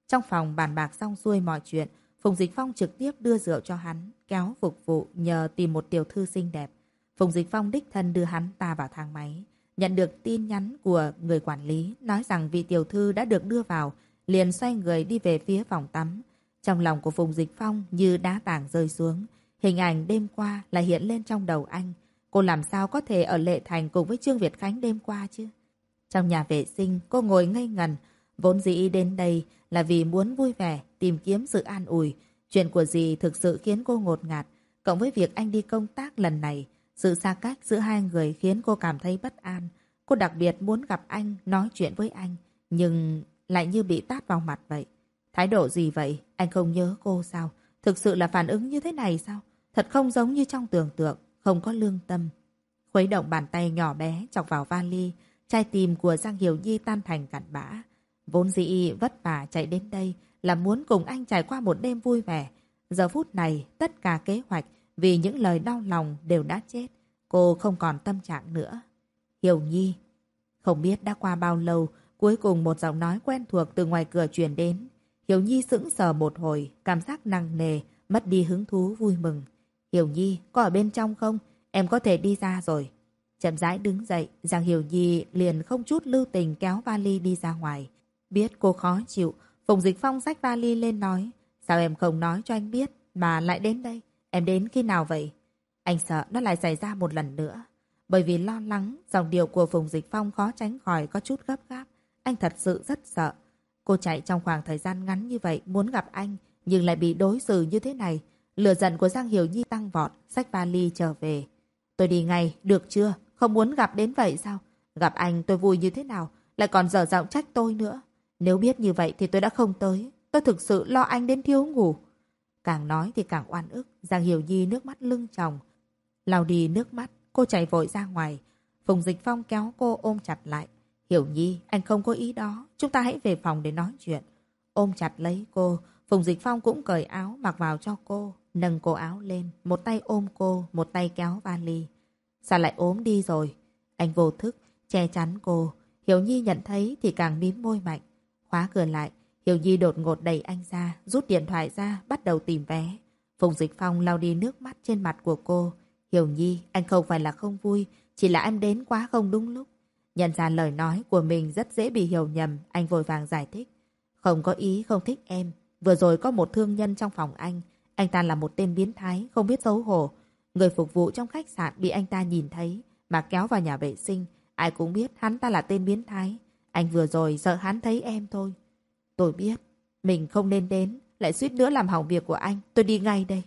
Trong phòng bàn bạc xong xuôi mọi chuyện, Phùng Dịch Phong trực tiếp đưa rượu cho hắn, kéo phục vụ nhờ tìm một tiểu thư xinh đẹp. Phùng Dịch Phong đích thân đưa hắn ta vào thang máy. Nhận được tin nhắn của người quản lý nói rằng vị tiểu thư đã được đưa vào, liền xoay người đi về phía phòng tắm. Trong lòng của Phùng Dịch Phong như đá tảng rơi xuống. Hình ảnh đêm qua lại hiện lên trong đầu anh. Cô làm sao có thể ở Lệ Thành cùng với Trương Việt Khánh đêm qua chứ? Trong nhà vệ sinh, cô ngồi ngây ngần. Vốn dĩ đến đây là vì muốn vui vẻ, tìm kiếm sự an ủi. Chuyện của dì thực sự khiến cô ngột ngạt. Cộng với việc anh đi công tác lần này, sự xa cách giữa hai người khiến cô cảm thấy bất an. Cô đặc biệt muốn gặp anh, nói chuyện với anh. Nhưng lại như bị tát vào mặt vậy. Thái độ gì vậy? Anh không nhớ cô sao? Thực sự là phản ứng như thế này sao? Thật không giống như trong tưởng tượng, không có lương tâm. Khuấy động bàn tay nhỏ bé chọc vào vali, trai tim của Giang Hiểu Nhi tan thành cặn bã. Vốn dĩ vất vả chạy đến đây là muốn cùng anh trải qua một đêm vui vẻ. Giờ phút này, tất cả kế hoạch vì những lời đau lòng đều đã chết. Cô không còn tâm trạng nữa. Hiểu Nhi. Không biết đã qua bao lâu, cuối cùng một giọng nói quen thuộc từ ngoài cửa truyền đến. Hiểu Nhi sững sờ một hồi, cảm giác nặng nề, mất đi hứng thú vui mừng. Hiểu Nhi, có ở bên trong không? Em có thể đi ra rồi. Chậm rãi đứng dậy, Giang Hiểu Nhi liền không chút lưu tình kéo vali đi ra ngoài. Biết cô khó chịu, Phùng Dịch Phong xách vali lên nói. Sao em không nói cho anh biết mà lại đến đây? Em đến khi nào vậy? Anh sợ nó lại xảy ra một lần nữa. Bởi vì lo lắng, dòng điệu của Phùng Dịch Phong khó tránh khỏi có chút gấp gáp. Anh thật sự rất sợ. Cô chạy trong khoảng thời gian ngắn như vậy muốn gặp anh, nhưng lại bị đối xử như thế này. Lửa giận của Giang Hiểu Nhi tăng vọt, sách vali trở về. Tôi đi ngay, được chưa? Không muốn gặp đến vậy sao? Gặp anh tôi vui như thế nào? Lại còn dở giọng trách tôi nữa. Nếu biết như vậy thì tôi đã không tới. Tôi thực sự lo anh đến thiếu ngủ. Càng nói thì càng oan ức. Giang Hiểu Nhi nước mắt lưng tròng. Lau đi nước mắt, cô chạy vội ra ngoài. Phùng Dịch Phong kéo cô ôm chặt lại. Hiểu Nhi, anh không có ý đó. Chúng ta hãy về phòng để nói chuyện. Ôm chặt lấy cô, Phùng Dịch Phong cũng cởi áo mặc vào cho cô. Nâng cô áo lên, một tay ôm cô, một tay kéo vali. Sao lại ốm đi rồi? Anh vô thức, che chắn cô. Hiểu Nhi nhận thấy thì càng mím môi mạnh. Khóa cửa lại, Hiểu Nhi đột ngột đẩy anh ra, rút điện thoại ra, bắt đầu tìm vé. Phùng Dịch Phong lau đi nước mắt trên mặt của cô. Hiểu Nhi, anh không phải là không vui, chỉ là em đến quá không đúng lúc. Nhận ra lời nói của mình rất dễ bị hiểu nhầm, anh vội vàng giải thích. Không có ý không thích em. Vừa rồi có một thương nhân trong phòng anh. Anh ta là một tên biến thái, không biết xấu hổ. Người phục vụ trong khách sạn bị anh ta nhìn thấy, mà kéo vào nhà vệ sinh. Ai cũng biết hắn ta là tên biến thái. Anh vừa rồi sợ hắn thấy em thôi. Tôi biết, mình không nên đến, lại suýt nữa làm hỏng việc của anh. Tôi đi ngay đây.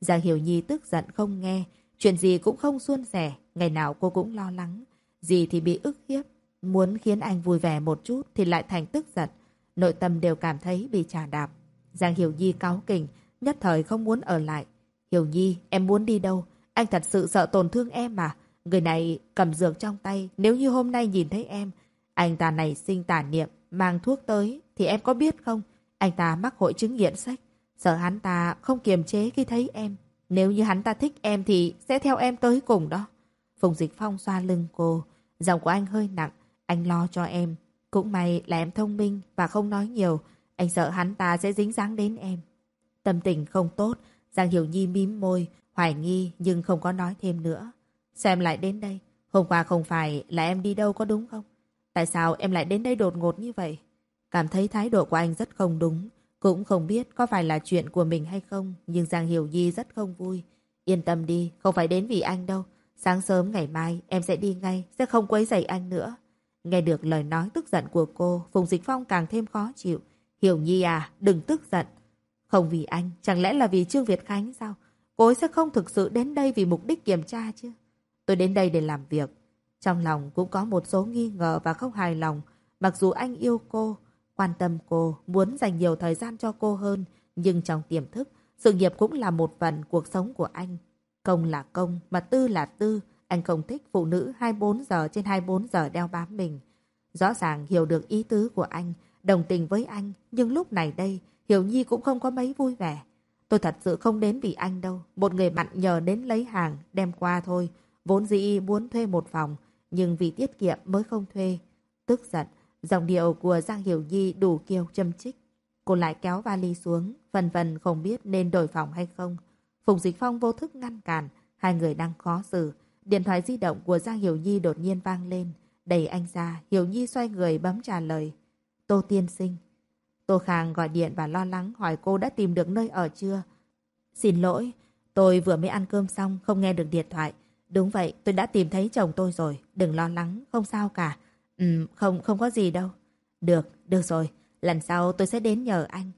Giang Hiểu Nhi tức giận không nghe, chuyện gì cũng không suôn sẻ, ngày nào cô cũng lo lắng. Gì thì bị ức hiếp, muốn khiến anh vui vẻ một chút thì lại thành tức giận. Nội tâm đều cảm thấy bị trả đạp. Giang Hiểu Nhi cáu kỉnh, nhất thời không muốn ở lại. Hiểu Nhi, em muốn đi đâu? Anh thật sự sợ tổn thương em mà. Người này cầm dược trong tay, nếu như hôm nay nhìn thấy em, anh ta này sinh tà niệm, mang thuốc tới, thì em có biết không? Anh ta mắc hội chứng nghiện sách. Sợ hắn ta không kiềm chế khi thấy em. Nếu như hắn ta thích em thì sẽ theo em tới cùng đó. Phùng Dịch Phong xoa lưng cô. Giọng của anh hơi nặng. Anh lo cho em. Cũng may là em thông minh và không nói nhiều. Anh sợ hắn ta sẽ dính dáng đến em. Tâm tình không tốt. Giang Hiểu Nhi mím môi. Hoài nghi nhưng không có nói thêm nữa. Xem lại đến đây. Hôm qua không phải là em đi đâu có đúng không? Tại sao em lại đến đây đột ngột như vậy? Cảm thấy thái độ của anh rất không đúng. Cũng không biết có phải là chuyện của mình hay không. Nhưng Giang Hiểu Nhi rất không vui. Yên tâm đi, không phải đến vì anh đâu. Sáng sớm ngày mai em sẽ đi ngay, sẽ không quấy rầy anh nữa. Nghe được lời nói tức giận của cô, Phùng Dịch Phong càng thêm khó chịu. Hiểu Nhi à, đừng tức giận. Không vì anh, chẳng lẽ là vì Trương Việt Khánh sao? Cô ấy sẽ không thực sự đến đây vì mục đích kiểm tra chứ. Tôi đến đây để làm việc. Trong lòng cũng có một số nghi ngờ và không hài lòng. Mặc dù anh yêu cô, quan tâm cô, muốn dành nhiều thời gian cho cô hơn, nhưng trong tiềm thức, sự nghiệp cũng là một phần cuộc sống của anh. Công là công, mà tư là tư. Anh không thích phụ nữ 24 giờ trên 24 giờ đeo bám mình. Rõ ràng hiểu được ý tứ của anh, đồng tình với anh. Nhưng lúc này đây, Hiểu Nhi cũng không có mấy vui vẻ. Tôi thật sự không đến vì anh đâu. Một người bạn nhờ đến lấy hàng, đem qua thôi. Vốn dĩ muốn thuê một phòng, nhưng vì tiết kiệm mới không thuê. Tức giận, dòng điệu của Giang Hiểu Nhi đủ kiêu châm chích. Cô lại kéo vali xuống, phần phần không biết nên đổi phòng hay không. Phùng Dịch Phong vô thức ngăn cản, hai người đang khó xử. Điện thoại di động của Giang Hiểu Nhi đột nhiên vang lên. Đẩy anh ra, Hiểu Nhi xoay người bấm trả lời. Tô Tiên Sinh. Tô Khang gọi điện và lo lắng hỏi cô đã tìm được nơi ở chưa. Xin lỗi, tôi vừa mới ăn cơm xong, không nghe được điện thoại. Đúng vậy, tôi đã tìm thấy chồng tôi rồi. Đừng lo lắng, không sao cả. Ừ, không, không có gì đâu. Được, được rồi. Lần sau tôi sẽ đến nhờ anh.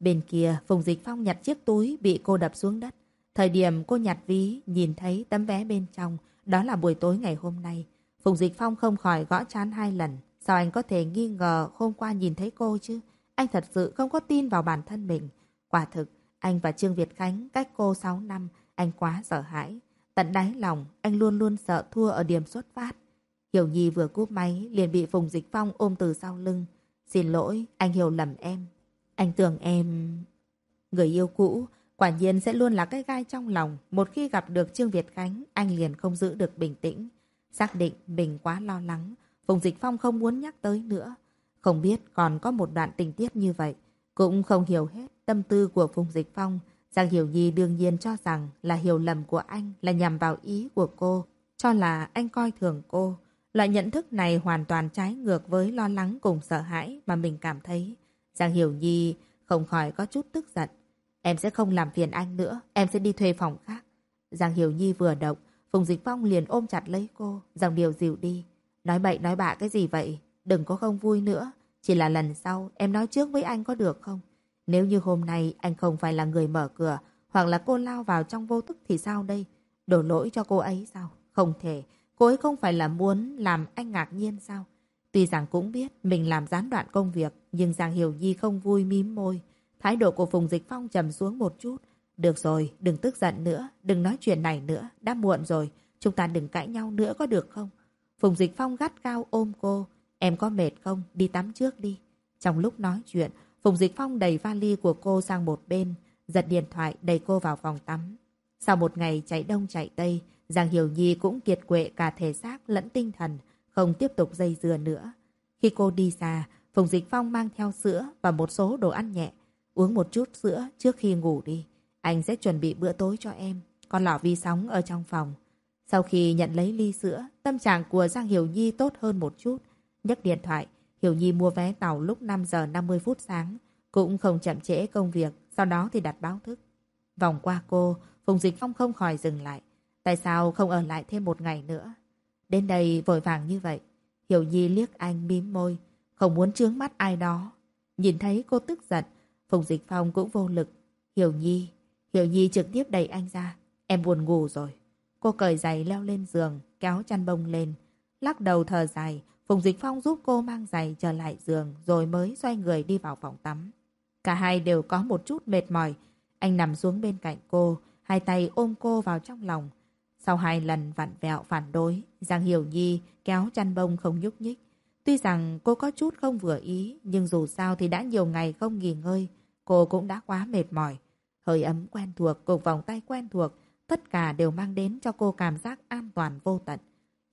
Bên kia, Phùng Dịch Phong nhặt chiếc túi bị cô đập xuống đất. Thời điểm cô nhặt ví, nhìn thấy tấm vé bên trong, đó là buổi tối ngày hôm nay. Phùng Dịch Phong không khỏi gõ chán hai lần. Sao anh có thể nghi ngờ hôm qua nhìn thấy cô chứ? Anh thật sự không có tin vào bản thân mình. Quả thực, anh và Trương Việt Khánh cách cô 6 năm, anh quá sợ hãi. Tận đáy lòng, anh luôn luôn sợ thua ở điểm xuất phát. Hiểu Nhi vừa cúp máy, liền bị Phùng Dịch Phong ôm từ sau lưng. Xin lỗi, anh hiểu lầm em. Anh tưởng em... Người yêu cũ, quả nhiên sẽ luôn là cái gai trong lòng. Một khi gặp được Trương Việt Khánh, anh liền không giữ được bình tĩnh. Xác định mình quá lo lắng, Phùng Dịch Phong không muốn nhắc tới nữa. Không biết còn có một đoạn tình tiết như vậy. Cũng không hiểu hết tâm tư của Phùng Dịch Phong. Giang Hiểu Nhi đương nhiên cho rằng là hiểu lầm của anh là nhằm vào ý của cô. Cho là anh coi thường cô. Loại nhận thức này hoàn toàn trái ngược với lo lắng cùng sợ hãi mà mình cảm thấy. Giang Hiểu Nhi không khỏi có chút tức giận. Em sẽ không làm phiền anh nữa, em sẽ đi thuê phòng khác. Giang Hiểu Nhi vừa động, Phùng Dịch Phong liền ôm chặt lấy cô, dòng điều dịu đi. Nói bậy nói bạ cái gì vậy? Đừng có không vui nữa. Chỉ là lần sau em nói trước với anh có được không? Nếu như hôm nay anh không phải là người mở cửa, hoặc là cô lao vào trong vô thức thì sao đây? Đổ lỗi cho cô ấy sao? Không thể. Cô ấy không phải là muốn làm anh ngạc nhiên sao? Tuy rằng cũng biết mình làm gián đoạn công việc, nhưng Giang Hiểu Nhi không vui mím môi. Thái độ của Phùng Dịch Phong trầm xuống một chút. Được rồi, đừng tức giận nữa, đừng nói chuyện này nữa, đã muộn rồi. Chúng ta đừng cãi nhau nữa có được không? Phùng Dịch Phong gắt cao ôm cô. Em có mệt không? Đi tắm trước đi. Trong lúc nói chuyện, Phùng Dịch Phong đẩy vali của cô sang một bên, giật điện thoại đẩy cô vào phòng tắm. Sau một ngày chạy đông chạy tây, Giang Hiểu Nhi cũng kiệt quệ cả thể xác lẫn tinh thần, không tiếp tục dây dưa nữa. Khi cô đi xa, Phùng Dịch Phong mang theo sữa và một số đồ ăn nhẹ, uống một chút sữa trước khi ngủ đi. Anh sẽ chuẩn bị bữa tối cho em, con lỏ vi sóng ở trong phòng. Sau khi nhận lấy ly sữa, tâm trạng của Giang Hiểu Nhi tốt hơn một chút. Nhấc điện thoại, Hiểu Nhi mua vé tàu lúc 5 giờ 50 phút sáng, cũng không chậm trễ công việc, sau đó thì đặt báo thức. Vòng qua cô, Phùng Dịch Phong không khỏi dừng lại. Tại sao không ở lại thêm một ngày nữa? Đến đây vội vàng như vậy. Hiểu Nhi liếc anh mím môi, không muốn trướng mắt ai đó. Nhìn thấy cô tức giận, Phùng Dịch Phong cũng vô lực. Hiểu Nhi, Hiểu Nhi trực tiếp đẩy anh ra. Em buồn ngủ rồi. Cô cởi giày leo lên giường, kéo chăn bông lên. Lắc đầu thở dài, Phùng Dịch Phong giúp cô mang giày trở lại giường rồi mới xoay người đi vào phòng tắm. Cả hai đều có một chút mệt mỏi. Anh nằm xuống bên cạnh cô, hai tay ôm cô vào trong lòng. Sau hai lần vặn vẹo phản đối, Giang Hiểu Nhi kéo chăn bông không nhúc nhích. Tuy rằng cô có chút không vừa ý, nhưng dù sao thì đã nhiều ngày không nghỉ ngơi, cô cũng đã quá mệt mỏi. Hơi ấm quen thuộc, cùng vòng tay quen thuộc, tất cả đều mang đến cho cô cảm giác an toàn vô tận.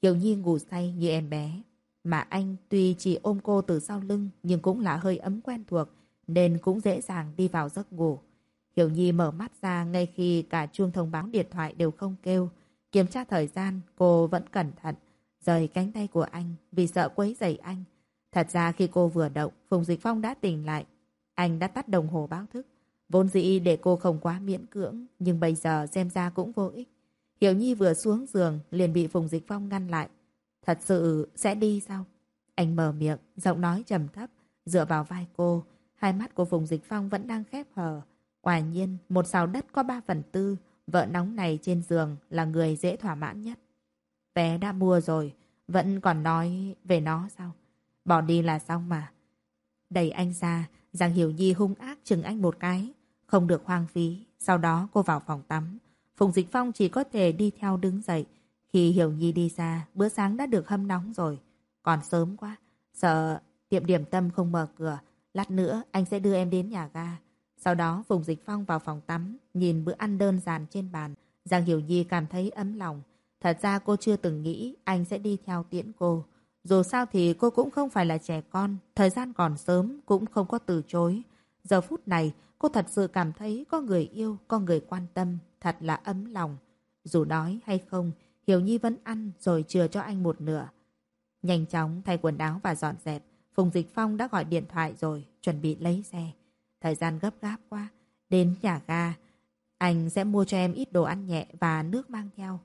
Hiểu Nhi ngủ say như em bé. Mà anh tuy chỉ ôm cô từ sau lưng, nhưng cũng là hơi ấm quen thuộc, nên cũng dễ dàng đi vào giấc ngủ. Hiểu Nhi mở mắt ra ngay khi cả chuông thông báo điện thoại đều không kêu. Kiểm tra thời gian, cô vẫn cẩn thận, rời cánh tay của anh vì sợ quấy rầy anh. Thật ra khi cô vừa động, Phùng Dịch Phong đã tỉnh lại. Anh đã tắt đồng hồ báo thức. Vốn dĩ để cô không quá miễn cưỡng, nhưng bây giờ xem ra cũng vô ích. Hiểu Nhi vừa xuống giường, liền bị Phùng Dịch Phong ngăn lại. Thật sự sẽ đi sao? Anh mở miệng, giọng nói trầm thấp, dựa vào vai cô. Hai mắt của Phùng Dịch Phong vẫn đang khép hờ. Quả nhiên, một sào đất có ba phần tư, vợ nóng này trên giường là người dễ thỏa mãn nhất. Vé đã mua rồi, vẫn còn nói về nó sao? Bỏ đi là xong mà. Đẩy anh ra, Giang Hiểu Nhi hung ác chừng anh một cái. Không được hoang phí. Sau đó cô vào phòng tắm. Phùng Dịch Phong chỉ có thể đi theo đứng dậy. Khi Hiểu Nhi đi ra, bữa sáng đã được hâm nóng rồi. Còn sớm quá. Sợ tiệm điểm tâm không mở cửa. Lát nữa anh sẽ đưa em đến nhà ga. Sau đó Phùng Dịch Phong vào phòng tắm, nhìn bữa ăn đơn giản trên bàn. Giang Hiểu Nhi cảm thấy ấm lòng. Thật ra cô chưa từng nghĩ anh sẽ đi theo tiễn cô. Dù sao thì cô cũng không phải là trẻ con, thời gian còn sớm cũng không có từ chối. Giờ phút này, cô thật sự cảm thấy có người yêu, có người quan tâm, thật là ấm lòng. Dù đói hay không, Hiểu Nhi vẫn ăn rồi chừa cho anh một nửa. Nhanh chóng thay quần áo và dọn dẹp, Phùng Dịch Phong đã gọi điện thoại rồi, chuẩn bị lấy xe. Thời gian gấp gáp quá, đến nhà ga, anh sẽ mua cho em ít đồ ăn nhẹ và nước mang theo.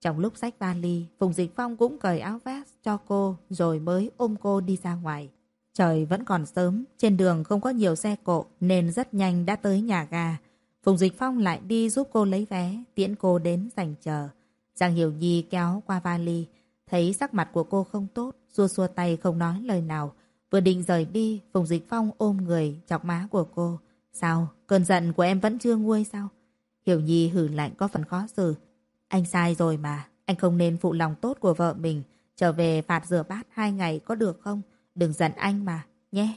Trong lúc sách vali, Phùng Dịch Phong cũng cởi áo vest cho cô rồi mới ôm cô đi ra ngoài. Trời vẫn còn sớm, trên đường không có nhiều xe cộ nên rất nhanh đã tới nhà ga. Phùng Dịch Phong lại đi giúp cô lấy vé, tiễn cô đến giành chờ. Giang Hiểu Nhi kéo qua vali, thấy sắc mặt của cô không tốt, xua xua tay không nói lời nào. Vừa định rời đi, Phùng Dịch Phong ôm người, chọc má của cô. Sao? Cơn giận của em vẫn chưa nguôi sao? Hiểu Nhi hử lạnh có phần khó xử. Anh sai rồi mà, anh không nên phụ lòng tốt của vợ mình. Trở về phạt rửa bát hai ngày có được không? Đừng giận anh mà, nhé.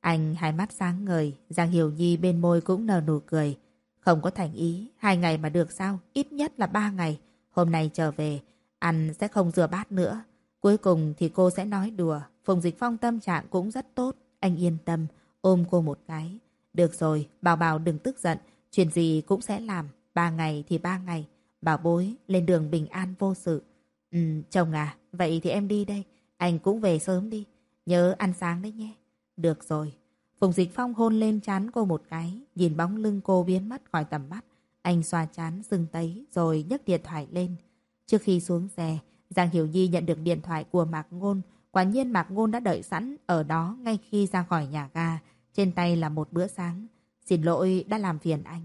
Anh hai mắt sáng ngời, Giang Hiểu Nhi bên môi cũng nở nụ cười. Không có thành ý, hai ngày mà được sao? Ít nhất là ba ngày. Hôm nay trở về, ăn sẽ không rửa bát nữa. Cuối cùng thì cô sẽ nói đùa. Phùng Dịch Phong tâm trạng cũng rất tốt. Anh yên tâm, ôm cô một cái. Được rồi, bảo bảo đừng tức giận. Chuyện gì cũng sẽ làm. Ba ngày thì ba ngày. Bảo bối, lên đường bình an vô sự. Ừ, chồng à, vậy thì em đi đây. Anh cũng về sớm đi. Nhớ ăn sáng đấy nhé. Được rồi. Phùng Dịch Phong hôn lên chán cô một cái. Nhìn bóng lưng cô biến mất khỏi tầm mắt. Anh xoa chán sưng tấy rồi nhấc điện thoại lên. Trước khi xuống xe, Giang Hiểu Nhi nhận được điện thoại của Mạc Ngôn. Quả nhiên Mạc Ngôn đã đợi sẵn ở đó ngay khi ra khỏi nhà ga. Trên tay là một bữa sáng. Xin lỗi đã làm phiền anh.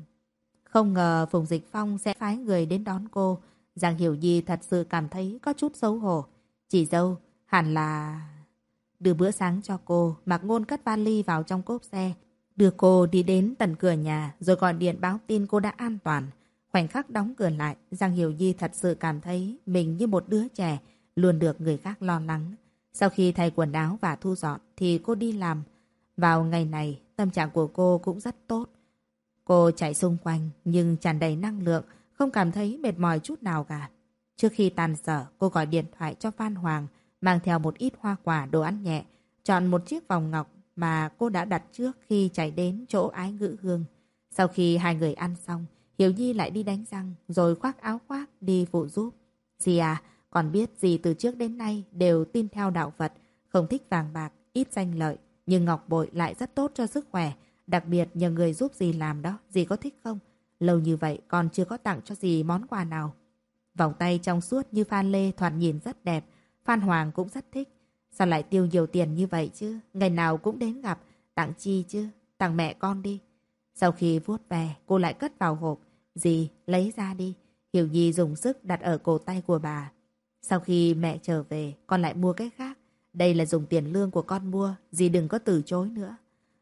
Không ngờ Phùng Dịch Phong sẽ phái người đến đón cô. Giang Hiểu Nhi thật sự cảm thấy có chút xấu hổ. Chỉ dâu, hẳn là... Đưa bữa sáng cho cô, Mạc Ngôn cất vali vào trong cốp xe. Đưa cô đi đến tận cửa nhà rồi gọi điện báo tin cô đã an toàn. Khoảnh khắc đóng cửa lại, Giang Hiểu Nhi thật sự cảm thấy mình như một đứa trẻ, luôn được người khác lo lắng. Sau khi thay quần áo và thu dọn thì cô đi làm. Vào ngày này, tâm trạng của cô cũng rất tốt. Cô chạy xung quanh nhưng tràn đầy năng lượng, không cảm thấy mệt mỏi chút nào cả. Trước khi tan sở, cô gọi điện thoại cho Phan Hoàng, mang theo một ít hoa quả đồ ăn nhẹ, chọn một chiếc vòng ngọc mà cô đã đặt trước khi chạy đến chỗ ái ngữ hương. Sau khi hai người ăn xong, Hiểu Nhi lại đi đánh răng, rồi khoác áo khoác đi phụ giúp. Dì à, còn biết gì từ trước đến nay đều tin theo đạo Phật, không thích vàng bạc, ít danh lợi, nhưng ngọc bội lại rất tốt cho sức khỏe, đặc biệt nhờ người giúp gì làm đó, gì có thích không? Lâu như vậy còn chưa có tặng cho gì món quà nào. Vòng tay trong suốt như Phan Lê thoạt nhìn rất đẹp, Phan Hoàng cũng rất thích. Sao lại tiêu nhiều tiền như vậy chứ? Ngày nào cũng đến gặp, tặng chi chứ? Tặng mẹ con đi. Sau khi vuốt về, cô lại cất vào hộp. Dì, lấy ra đi. Hiểu Nhi dùng sức đặt ở cổ tay của bà. Sau khi mẹ trở về, con lại mua cái khác. Đây là dùng tiền lương của con mua, dì đừng có từ chối nữa.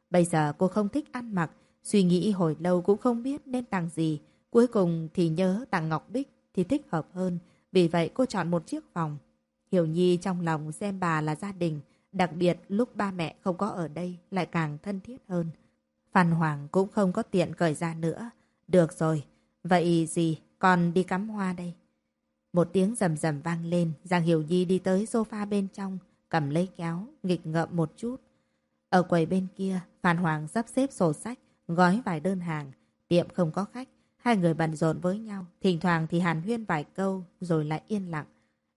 Bây giờ cô không thích ăn mặc, suy nghĩ hồi lâu cũng không biết nên tặng gì. Cuối cùng thì nhớ tặng Ngọc Bích thì thích hợp hơn. Vì vậy cô chọn một chiếc vòng. Hiểu Nhi trong lòng xem bà là gia đình, đặc biệt lúc ba mẹ không có ở đây lại càng thân thiết hơn. Phan Hoàng cũng không có tiện cởi ra nữa. Được rồi, vậy gì, con đi cắm hoa đây. Một tiếng rầm rầm vang lên, Giang Hiểu Nhi đi tới sofa bên trong, cầm lấy kéo, nghịch ngợm một chút. Ở quầy bên kia, Phan Hoàng sắp xếp sổ sách, gói vài đơn hàng. Tiệm không có khách, hai người bận rộn với nhau. Thỉnh thoảng thì hàn huyên vài câu, rồi lại yên lặng.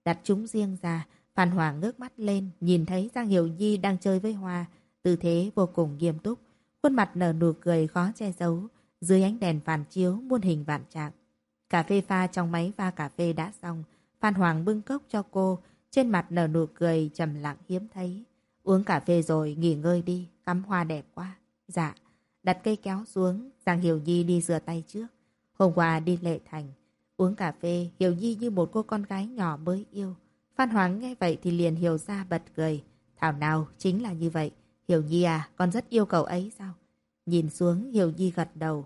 Đặt chúng riêng ra, Phan Hoàng ngước mắt lên, nhìn thấy Giang Hiểu Nhi đang chơi với Hoa, tư thế vô cùng nghiêm túc. Khuôn mặt nở nụ cười khó che giấu, dưới ánh đèn phản chiếu muôn hình vạn trạng. Cà phê pha trong máy pha cà phê đã xong, Phan Hoàng bưng cốc cho cô, trên mặt nở nụ cười trầm lặng hiếm thấy. Uống cà phê rồi nghỉ ngơi đi, cắm hoa đẹp quá. Dạ, đặt cây kéo xuống, Giang Hiểu Nhi đi rửa tay trước. Hôm qua đi Lệ Thành, uống cà phê, Hiểu Nhi như một cô con gái nhỏ mới yêu. Phan Hoàng nghe vậy thì liền hiểu ra bật cười. Thảo nào, chính là như vậy. Hiểu Nhi à, con rất yêu cầu ấy sao? Nhìn xuống Hiểu Nhi gật đầu.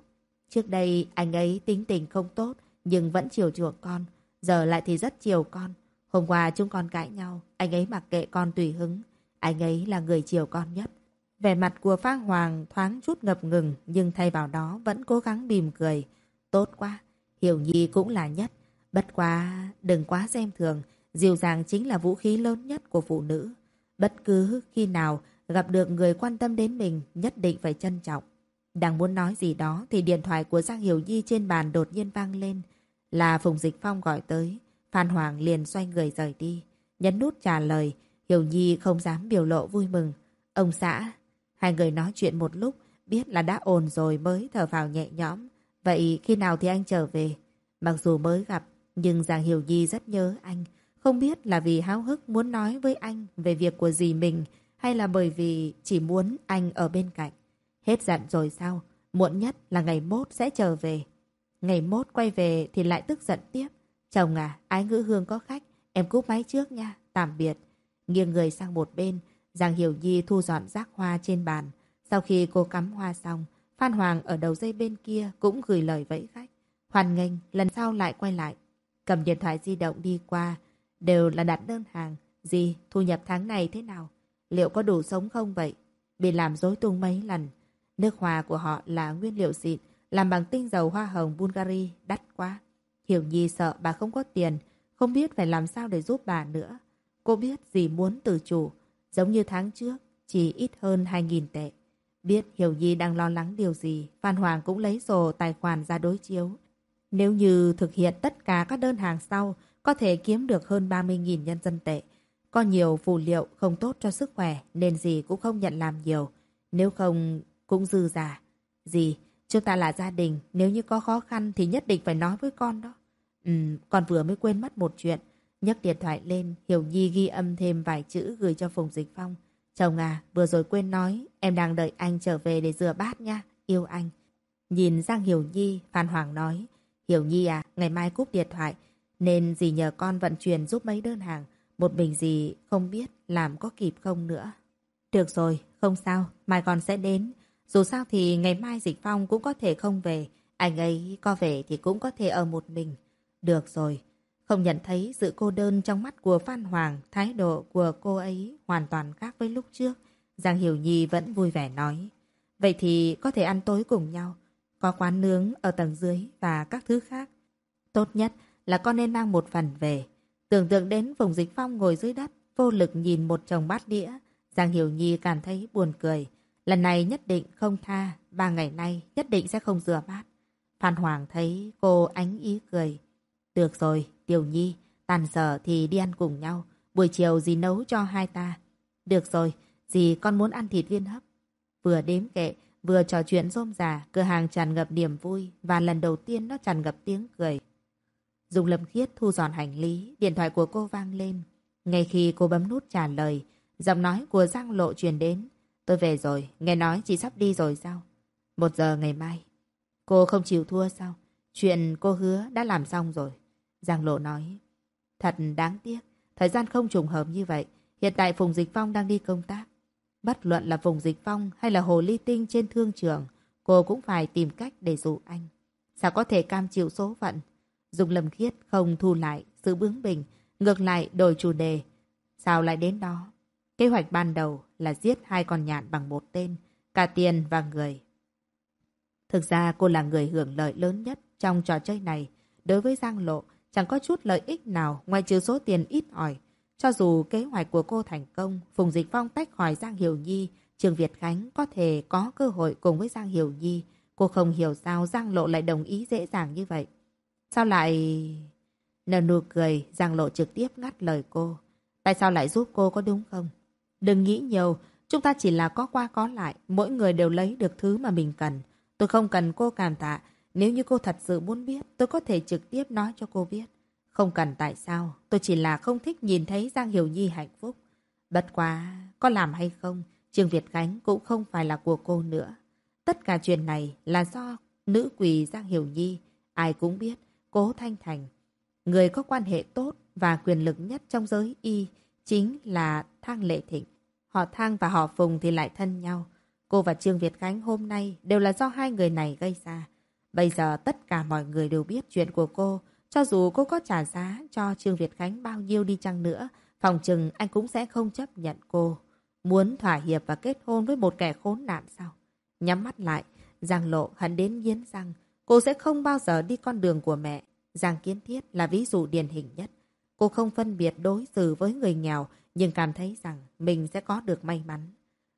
Trước đây anh ấy tính tình không tốt nhưng vẫn chiều chuộng con. Giờ lại thì rất chiều con. Hôm qua chúng con cãi nhau, anh ấy mặc kệ con tùy hứng. Anh ấy là người chiều con nhất. Vẻ mặt của Phan Hoàng thoáng chút ngập ngừng nhưng thay vào đó vẫn cố gắng bìm cười. Tốt quá, Hiểu Nhi cũng là nhất. Bất quá, đừng quá xem thường, dịu dàng chính là vũ khí lớn nhất của phụ nữ. Bất cứ khi nào gặp được người quan tâm đến mình nhất định phải trân trọng. Đang muốn nói gì đó thì điện thoại của Giang Hiểu Nhi trên bàn đột nhiên vang lên. Là Phùng Dịch Phong gọi tới. Phan Hoàng liền xoay người rời đi. Nhấn nút trả lời. Hiểu Nhi không dám biểu lộ vui mừng. Ông xã. Hai người nói chuyện một lúc. Biết là đã ồn rồi mới thở vào nhẹ nhõm. Vậy khi nào thì anh trở về? Mặc dù mới gặp, nhưng Giang Hiểu Nhi rất nhớ anh. Không biết là vì háo hức muốn nói với anh về việc của dì mình hay là bởi vì chỉ muốn anh ở bên cạnh. Hết giận rồi sao? Muộn nhất là ngày mốt sẽ trở về. Ngày mốt quay về thì lại tức giận tiếp. Chồng à, ái ngữ hương có khách. Em cúp máy trước nha. Tạm biệt. Nghiêng người sang một bên. Giang Hiểu Nhi thu dọn rác hoa trên bàn. Sau khi cô cắm hoa xong, Phan Hoàng ở đầu dây bên kia cũng gửi lời vẫy khách. Hoàn nghênh, lần sau lại quay lại. Cầm điện thoại di động đi qua. Đều là đặt đơn hàng. Gì, thu nhập tháng này thế nào? Liệu có đủ sống không vậy? Bị làm dối tung mấy lần. Nước hoa của họ là nguyên liệu xịn, làm bằng tinh dầu hoa hồng Bulgari, đắt quá. Hiểu Nhi sợ bà không có tiền, không biết phải làm sao để giúp bà nữa. Cô biết gì muốn từ chủ, giống như tháng trước, chỉ ít hơn 2.000 tệ. Biết Hiểu Nhi đang lo lắng điều gì, Phan Hoàng cũng lấy sổ tài khoản ra đối chiếu. Nếu như thực hiện tất cả các đơn hàng sau, có thể kiếm được hơn 30.000 nhân dân tệ. Có nhiều phù liệu không tốt cho sức khỏe nên gì cũng không nhận làm nhiều. Nếu không cũng dư giả. Gì? Chúng ta là gia đình, nếu như có khó khăn thì nhất định phải nói với con đó. Ừ, con vừa mới quên mất một chuyện. nhấc điện thoại lên, Hiểu Nhi ghi âm thêm vài chữ gửi cho Phùng Dịch Phong. Chồng à, vừa rồi quên nói, em đang đợi anh trở về để rửa bát nha, yêu anh. Nhìn sang Hiểu Nhi, Phan Hoàng nói, Hiểu Nhi à, ngày mai cúp điện thoại, nên dì nhờ con vận chuyển giúp mấy đơn hàng. Một mình dì không biết làm có kịp không nữa. Được rồi, không sao, mai con sẽ đến. Dù sao thì ngày mai Dịch Phong cũng có thể không về. Anh ấy có về thì cũng có thể ở một mình. Được rồi. Không nhận thấy sự cô đơn trong mắt của Phan Hoàng, thái độ của cô ấy hoàn toàn khác với lúc trước. Giang Hiểu Nhi vẫn vui vẻ nói. Vậy thì có thể ăn tối cùng nhau. Có quán nướng ở tầng dưới và các thứ khác. Tốt nhất là con nên mang một phần về. Tưởng tượng đến vùng dịch phong ngồi dưới đất, vô lực nhìn một chồng bát đĩa. Giang Hiểu Nhi cảm thấy buồn cười. Lần này nhất định không tha, ba ngày nay nhất định sẽ không rửa bát. Phan Hoàng thấy cô ánh ý cười. Được rồi, Tiểu Nhi, tàn sở thì đi ăn cùng nhau. Buổi chiều dì nấu cho hai ta. Được rồi, dì con muốn ăn thịt viên hấp. Vừa đếm kệ, vừa trò chuyện rôm rà, cửa hàng tràn ngập niềm vui và lần đầu tiên nó tràn ngập tiếng cười. Dùng lâm khiết thu dọn hành lý, điện thoại của cô vang lên. Ngay khi cô bấm nút trả lời, giọng nói của Giang Lộ truyền đến. Tôi về rồi, nghe nói chị sắp đi rồi sao? Một giờ ngày mai. Cô không chịu thua sao? Chuyện cô hứa đã làm xong rồi. Giang Lộ nói. Thật đáng tiếc, thời gian không trùng hợp như vậy. Hiện tại Phùng Dịch Phong đang đi công tác. Bất luận là Phùng Dịch Phong hay là Hồ Ly Tinh trên thương trường, cô cũng phải tìm cách để dụ anh. Sao có thể cam chịu số phận? Dùng lầm Khiết không thu lại sự bướng bỉnh, ngược lại đổi chủ đề. Sao lại đến đó? Kế hoạch ban đầu là giết hai con nhạn bằng một tên, cả tiền và người. Thực ra cô là người hưởng lợi lớn nhất trong trò chơi này. Đối với Giang Lộ, chẳng có chút lợi ích nào ngoài trừ số tiền ít ỏi. Cho dù kế hoạch của cô thành công, Phùng Dịch Phong tách khỏi Giang Hiểu Nhi, Trường Việt Khánh có thể có cơ hội cùng với Giang Hiểu Nhi. Cô không hiểu sao Giang Lộ lại đồng ý dễ dàng như vậy. Sao lại... Nở nụ cười, Giang Lộ trực tiếp ngắt lời cô. Tại sao lại giúp cô có đúng không? Đừng nghĩ nhiều, chúng ta chỉ là có qua có lại, mỗi người đều lấy được thứ mà mình cần. Tôi không cần cô cảm tạ, nếu như cô thật sự muốn biết, tôi có thể trực tiếp nói cho cô biết. Không cần tại sao, tôi chỉ là không thích nhìn thấy Giang Hiểu Nhi hạnh phúc. Bất quá, có làm hay không, Trương Việt Khánh cũng không phải là của cô nữa. Tất cả chuyện này là do nữ quỷ Giang Hiểu Nhi, ai cũng biết, Cố Thanh Thành. Người có quan hệ tốt và quyền lực nhất trong giới y chính là Thang Lệ Thịnh. Họ Thang và họ Phùng thì lại thân nhau. Cô và Trương Việt Khánh hôm nay đều là do hai người này gây ra. Bây giờ tất cả mọi người đều biết chuyện của cô. Cho dù cô có trả giá cho Trương Việt Khánh bao nhiêu đi chăng nữa, phòng chừng anh cũng sẽ không chấp nhận cô. Muốn thỏa hiệp và kết hôn với một kẻ khốn nạn sao? Nhắm mắt lại, Giang Lộ hận đến nghiến răng. Cô sẽ không bao giờ đi con đường của mẹ. Giang Kiến Thiết là ví dụ điển hình nhất. Cô không phân biệt đối xử với người nghèo nhưng cảm thấy rằng mình sẽ có được may mắn.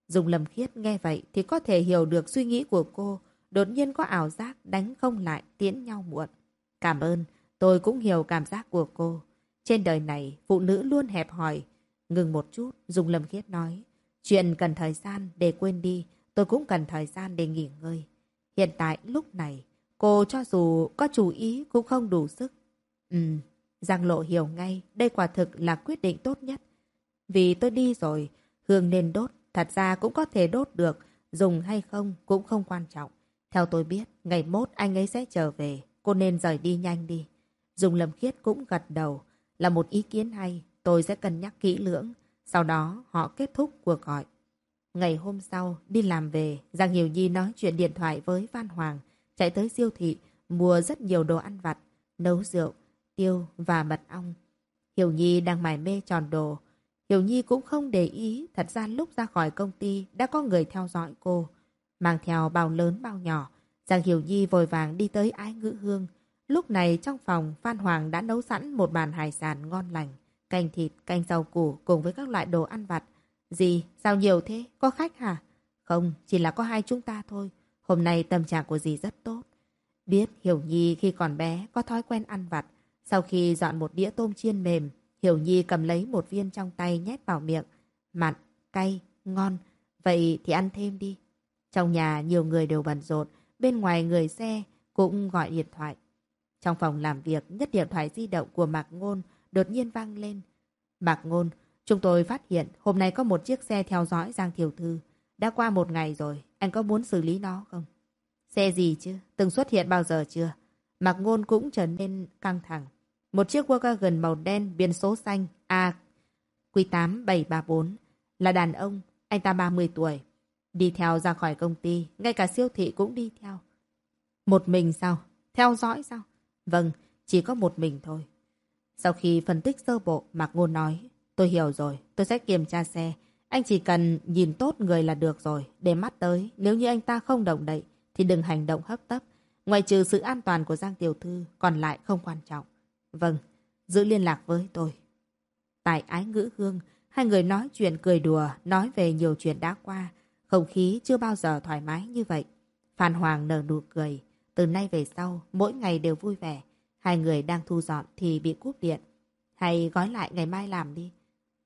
Dùng lầm khiết nghe vậy thì có thể hiểu được suy nghĩ của cô. Đột nhiên có ảo giác đánh không lại tiễn nhau muộn. Cảm ơn, tôi cũng hiểu cảm giác của cô. Trên đời này, phụ nữ luôn hẹp hòi. Ngừng một chút, Dung Lâm Khiết nói. Chuyện cần thời gian để quên đi, tôi cũng cần thời gian để nghỉ ngơi. Hiện tại, lúc này, cô cho dù có chú ý cũng không đủ sức. Ừ, Giang Lộ hiểu ngay, đây quả thực là quyết định tốt nhất. Vì tôi đi rồi, hương nên đốt, thật ra cũng có thể đốt được, dùng hay không cũng không quan trọng. Theo tôi biết, ngày mốt anh ấy sẽ trở về, cô nên rời đi nhanh đi. Dùng Lâm Khiết cũng gật đầu, là một ý kiến hay, tôi sẽ cân nhắc kỹ lưỡng. Sau đó họ kết thúc cuộc gọi. Ngày hôm sau, đi làm về, Giang Hiểu Nhi nói chuyện điện thoại với Văn Hoàng, chạy tới siêu thị, mua rất nhiều đồ ăn vặt, nấu rượu, tiêu và mật ong. Hiểu Nhi đang mải mê tròn đồ. Hiểu Nhi cũng không để ý, thật ra lúc ra khỏi công ty đã có người theo dõi cô. Mang theo bao lớn bao nhỏ, Giang Hiểu Nhi vội vàng đi tới ái ngữ hương. Lúc này trong phòng, Phan Hoàng đã nấu sẵn một bàn hải sản ngon lành, canh thịt, canh rau củ cùng với các loại đồ ăn vặt. Gì? Sao nhiều thế? Có khách hả? Không, chỉ là có hai chúng ta thôi. Hôm nay tâm trạng của dì rất tốt. Biết Hiểu Nhi khi còn bé có thói quen ăn vặt. Sau khi dọn một đĩa tôm chiên mềm, Hiểu Nhi cầm lấy một viên trong tay nhét vào miệng. Mặn, cay, ngon. Vậy thì ăn thêm đi. Trong nhà nhiều người đều bận rộn. Bên ngoài người xe cũng gọi điện thoại. Trong phòng làm việc, nhất điện thoại di động của Mạc Ngôn đột nhiên vang lên. Mạc Ngôn, chúng tôi phát hiện hôm nay có một chiếc xe theo dõi Giang Thiểu Thư. Đã qua một ngày rồi, anh có muốn xử lý nó không? Xe gì chứ? Từng xuất hiện bao giờ chưa? Mạc Ngôn cũng trở nên căng thẳng. Một chiếc Volkswagen màu đen biển số xanh A Q8734 là đàn ông, anh ta 30 tuổi. Đi theo ra khỏi công ty, ngay cả siêu thị cũng đi theo. Một mình sao? Theo dõi sao? Vâng, chỉ có một mình thôi. Sau khi phân tích sơ bộ, Mạc Ngôn nói, tôi hiểu rồi, tôi sẽ kiểm tra xe. Anh chỉ cần nhìn tốt người là được rồi, để mắt tới. Nếu như anh ta không động đậy, thì đừng hành động hấp tấp. Ngoài trừ sự an toàn của Giang Tiểu Thư, còn lại không quan trọng. Vâng, giữ liên lạc với tôi. Tại ái ngữ hương, hai người nói chuyện cười đùa, nói về nhiều chuyện đã qua. Không khí chưa bao giờ thoải mái như vậy. Phan Hoàng nở nụ cười. Từ nay về sau, mỗi ngày đều vui vẻ. Hai người đang thu dọn thì bị cúp điện. Hay gói lại ngày mai làm đi.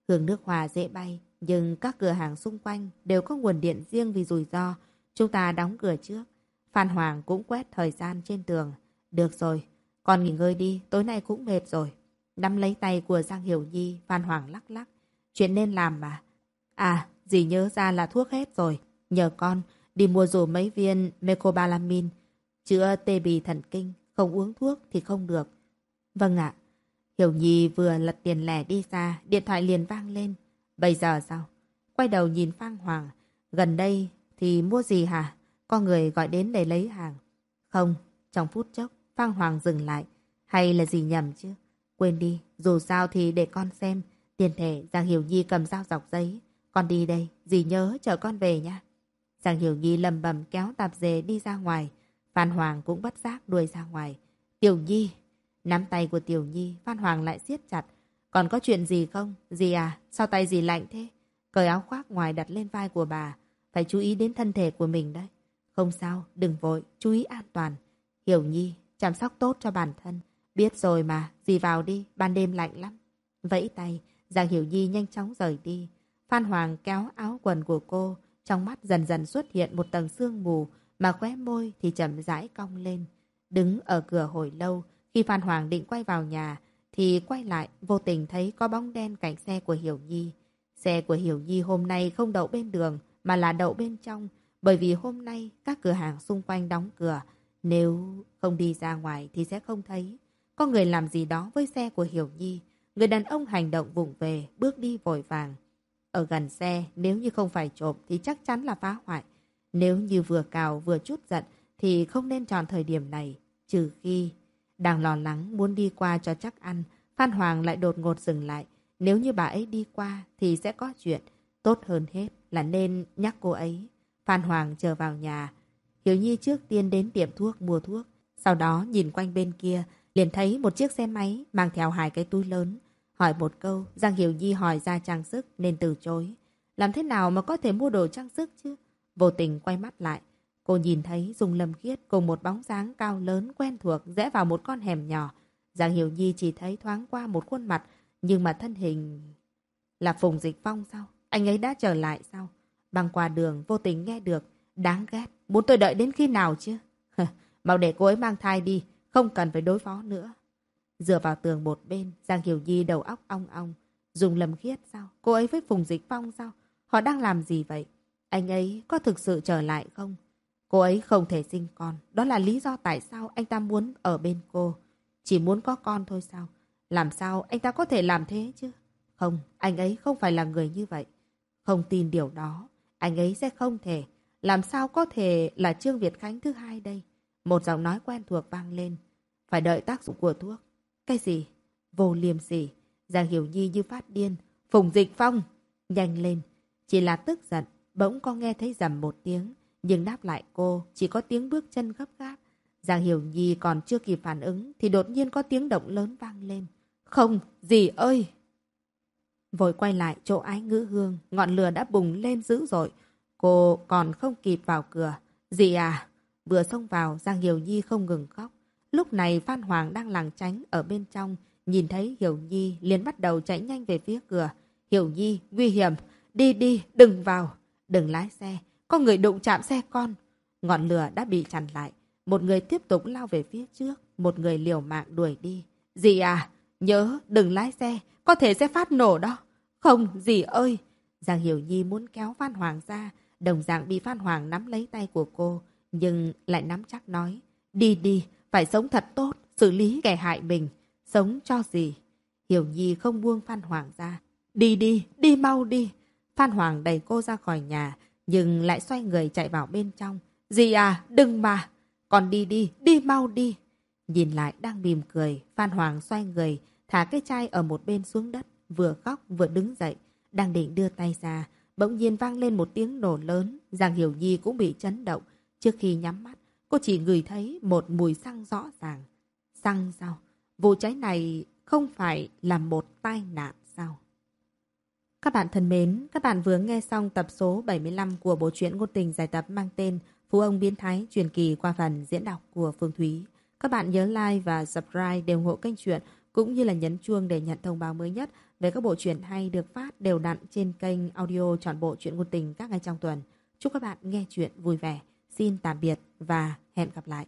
Hương nước hòa dễ bay, nhưng các cửa hàng xung quanh đều có nguồn điện riêng vì rủi ro. Chúng ta đóng cửa trước. Phan Hoàng cũng quét thời gian trên tường. Được rồi, con nghỉ ngơi đi, tối nay cũng mệt rồi. Nắm lấy tay của Giang Hiểu Nhi, Phan Hoàng lắc lắc. Chuyện nên làm mà. À, dì nhớ ra là thuốc hết rồi. Nhờ con, đi mua dù mấy viên mecobalamin, chữa tê bì thần kinh, không uống thuốc thì không được. Vâng ạ. Hiểu Nhi vừa lật tiền lẻ đi ra, điện thoại liền vang lên. Bây giờ sao? Quay đầu nhìn Phan Hoàng. Gần đây thì mua gì hả? Có người gọi đến để lấy hàng. Không, trong phút chốc, Phan Hoàng dừng lại. Hay là gì nhầm chứ? Quên đi, dù sao thì để con xem. Tiền thể Giang Hiểu Nhi cầm dao dọc giấy. Con đi đây, dì nhớ chở con về nha. Giang Hiểu Nhi lầm bầm kéo tạp dề đi ra ngoài. Phan Hoàng cũng bất giác đuổi ra ngoài. Tiểu Nhi. Nắm tay của Tiểu Nhi, Phan Hoàng lại siết chặt. Còn có chuyện gì không? Dì à, sao tay dì lạnh thế? Cởi áo khoác ngoài đặt lên vai của bà. Phải chú ý đến thân thể của mình đấy. Không sao, đừng vội, chú ý an toàn. Hiểu Nhi, chăm sóc tốt cho bản thân. Biết rồi mà, dì vào đi, ban đêm lạnh lắm. Vẫy tay, Giang Hiểu Nhi nhanh chóng rời đi. Phan Hoàng kéo áo quần của cô, trong mắt dần dần xuất hiện một tầng sương mù, mà khóe môi thì chậm rãi cong lên. Đứng ở cửa hồi lâu, khi Phan Hoàng định quay vào nhà, thì quay lại vô tình thấy có bóng đen cạnh xe của Hiểu Nhi. Xe của Hiểu Nhi hôm nay không đậu bên đường, mà là đậu bên trong, bởi vì hôm nay các cửa hàng xung quanh đóng cửa. Nếu không đi ra ngoài thì sẽ không thấy. Có người làm gì đó với xe của Hiểu Nhi. Người đàn ông hành động vụng về, bước đi vội vàng. Ở gần xe, nếu như không phải trộm thì chắc chắn là phá hoại. Nếu như vừa cào vừa chút giận thì không nên chọn thời điểm này, trừ khi đang lo lắng muốn đi qua cho chắc ăn. Phan Hoàng lại đột ngột dừng lại. Nếu như bà ấy đi qua thì sẽ có chuyện. Tốt hơn hết là nên nhắc cô ấy. Phan Hoàng chờ vào nhà. Hiểu Nhi trước tiên đến tiệm thuốc mua thuốc. Sau đó nhìn quanh bên kia, liền thấy một chiếc xe máy mang theo hai cái túi lớn. Hỏi một câu, Giang Hiểu Nhi hỏi ra trang sức nên từ chối. Làm thế nào mà có thể mua đồ trang sức chứ? Vô tình quay mắt lại. Cô nhìn thấy Dung Lâm Khiết cùng một bóng dáng cao lớn quen thuộc rẽ vào một con hẻm nhỏ. Giang Hiểu Nhi chỉ thấy thoáng qua một khuôn mặt, nhưng mà thân hình... Là Phùng Dịch Phong sao? Anh ấy đã trở lại sao? Băng qua đường vô tình nghe được. Đáng ghét. Muốn tôi đợi đến khi nào chứ? Mau để cô ấy mang thai đi. Không cần phải đối phó nữa. Dựa vào tường một bên, Giang Hiểu Nhi đầu óc ong ong. Dùng lầm khiết sao? Cô ấy với Phùng Dịch Phong sao? Họ đang làm gì vậy? Anh ấy có thực sự trở lại không? Cô ấy không thể sinh con. Đó là lý do tại sao anh ta muốn ở bên cô. Chỉ muốn có con thôi sao? Làm sao anh ta có thể làm thế chứ? Không, anh ấy không phải là người như vậy. Không tin điều đó, anh ấy sẽ không thể. Làm sao có thể là Trương Việt Khánh thứ hai đây? Một giọng nói quen thuộc vang lên. Phải đợi tác dụng của thuốc. Cái gì? Vô liềm sỉ. Giang Hiểu Nhi như phát điên. Phùng Dịch Phong! Nhanh lên. Chỉ là tức giận. Bỗng có nghe thấy rầm một tiếng. Nhưng đáp lại cô chỉ có tiếng bước chân gấp gáp. Giang Hiểu Nhi còn chưa kịp phản ứng thì đột nhiên có tiếng động lớn vang lên. Không, gì ơi! Vội quay lại chỗ ái ngữ hương, ngọn lửa đã bùng lên dữ dội. Cô còn không kịp vào cửa. Dì à! Vừa xông vào, Giang Hiểu Nhi không ngừng khóc. Lúc này Phan Hoàng đang làng tránh ở bên trong, nhìn thấy Hiểu Nhi liền bắt đầu chạy nhanh về phía cửa. Hiểu Nhi, nguy hiểm, đi đi, đừng vào, đừng lái xe, có người đụng chạm xe con. Ngọn lửa đã bị chặn lại, một người tiếp tục lao về phía trước, một người liều mạng đuổi đi. Dì à, nhớ đừng lái xe, có thể sẽ phát nổ đó. Không, dì ơi! Giang Hiểu Nhi muốn kéo Phan Hoàng ra, đồng dạng bị Phan Hoàng nắm lấy tay của cô, nhưng lại nắm chắc nói. Đi đi, phải sống thật tốt, xử lý kẻ hại mình. Sống cho gì? Hiểu Nhi không buông Phan Hoàng ra. Đi đi, đi mau đi. Phan Hoàng đẩy cô ra khỏi nhà, nhưng lại xoay người chạy vào bên trong. Dì à, đừng mà. Còn đi đi, đi mau đi. Nhìn lại đang mỉm cười, Phan Hoàng xoay người, thả cái chai ở một bên xuống đất, vừa khóc vừa đứng dậy, đang định đưa tay ra. Bỗng nhiên vang lên một tiếng nổ lớn, Giang Hiểu Nhi cũng bị chấn động. Trước khi nhắm mắt, cô chỉ ngửi thấy một mùi xăng rõ ràng. Xăng sao? Vụ cháy này không phải là một tai nạn sao? Các bạn thân mến, các bạn vừa nghe xong tập số 75 của bộ truyện ngôn tình giải tập mang tên Phú ông biến thái truyền kỳ qua phần diễn đọc của Phương Thúy. Các bạn nhớ like và subscribe để ủng hộ kênh truyện cũng như là nhấn chuông để nhận thông báo mới nhất về các bộ truyện hay được phát đều đặn trên kênh audio chọn bộ truyện ngôn tình các ngày trong tuần. Chúc các bạn nghe chuyện vui vẻ. Xin tạm biệt và hẹn gặp lại.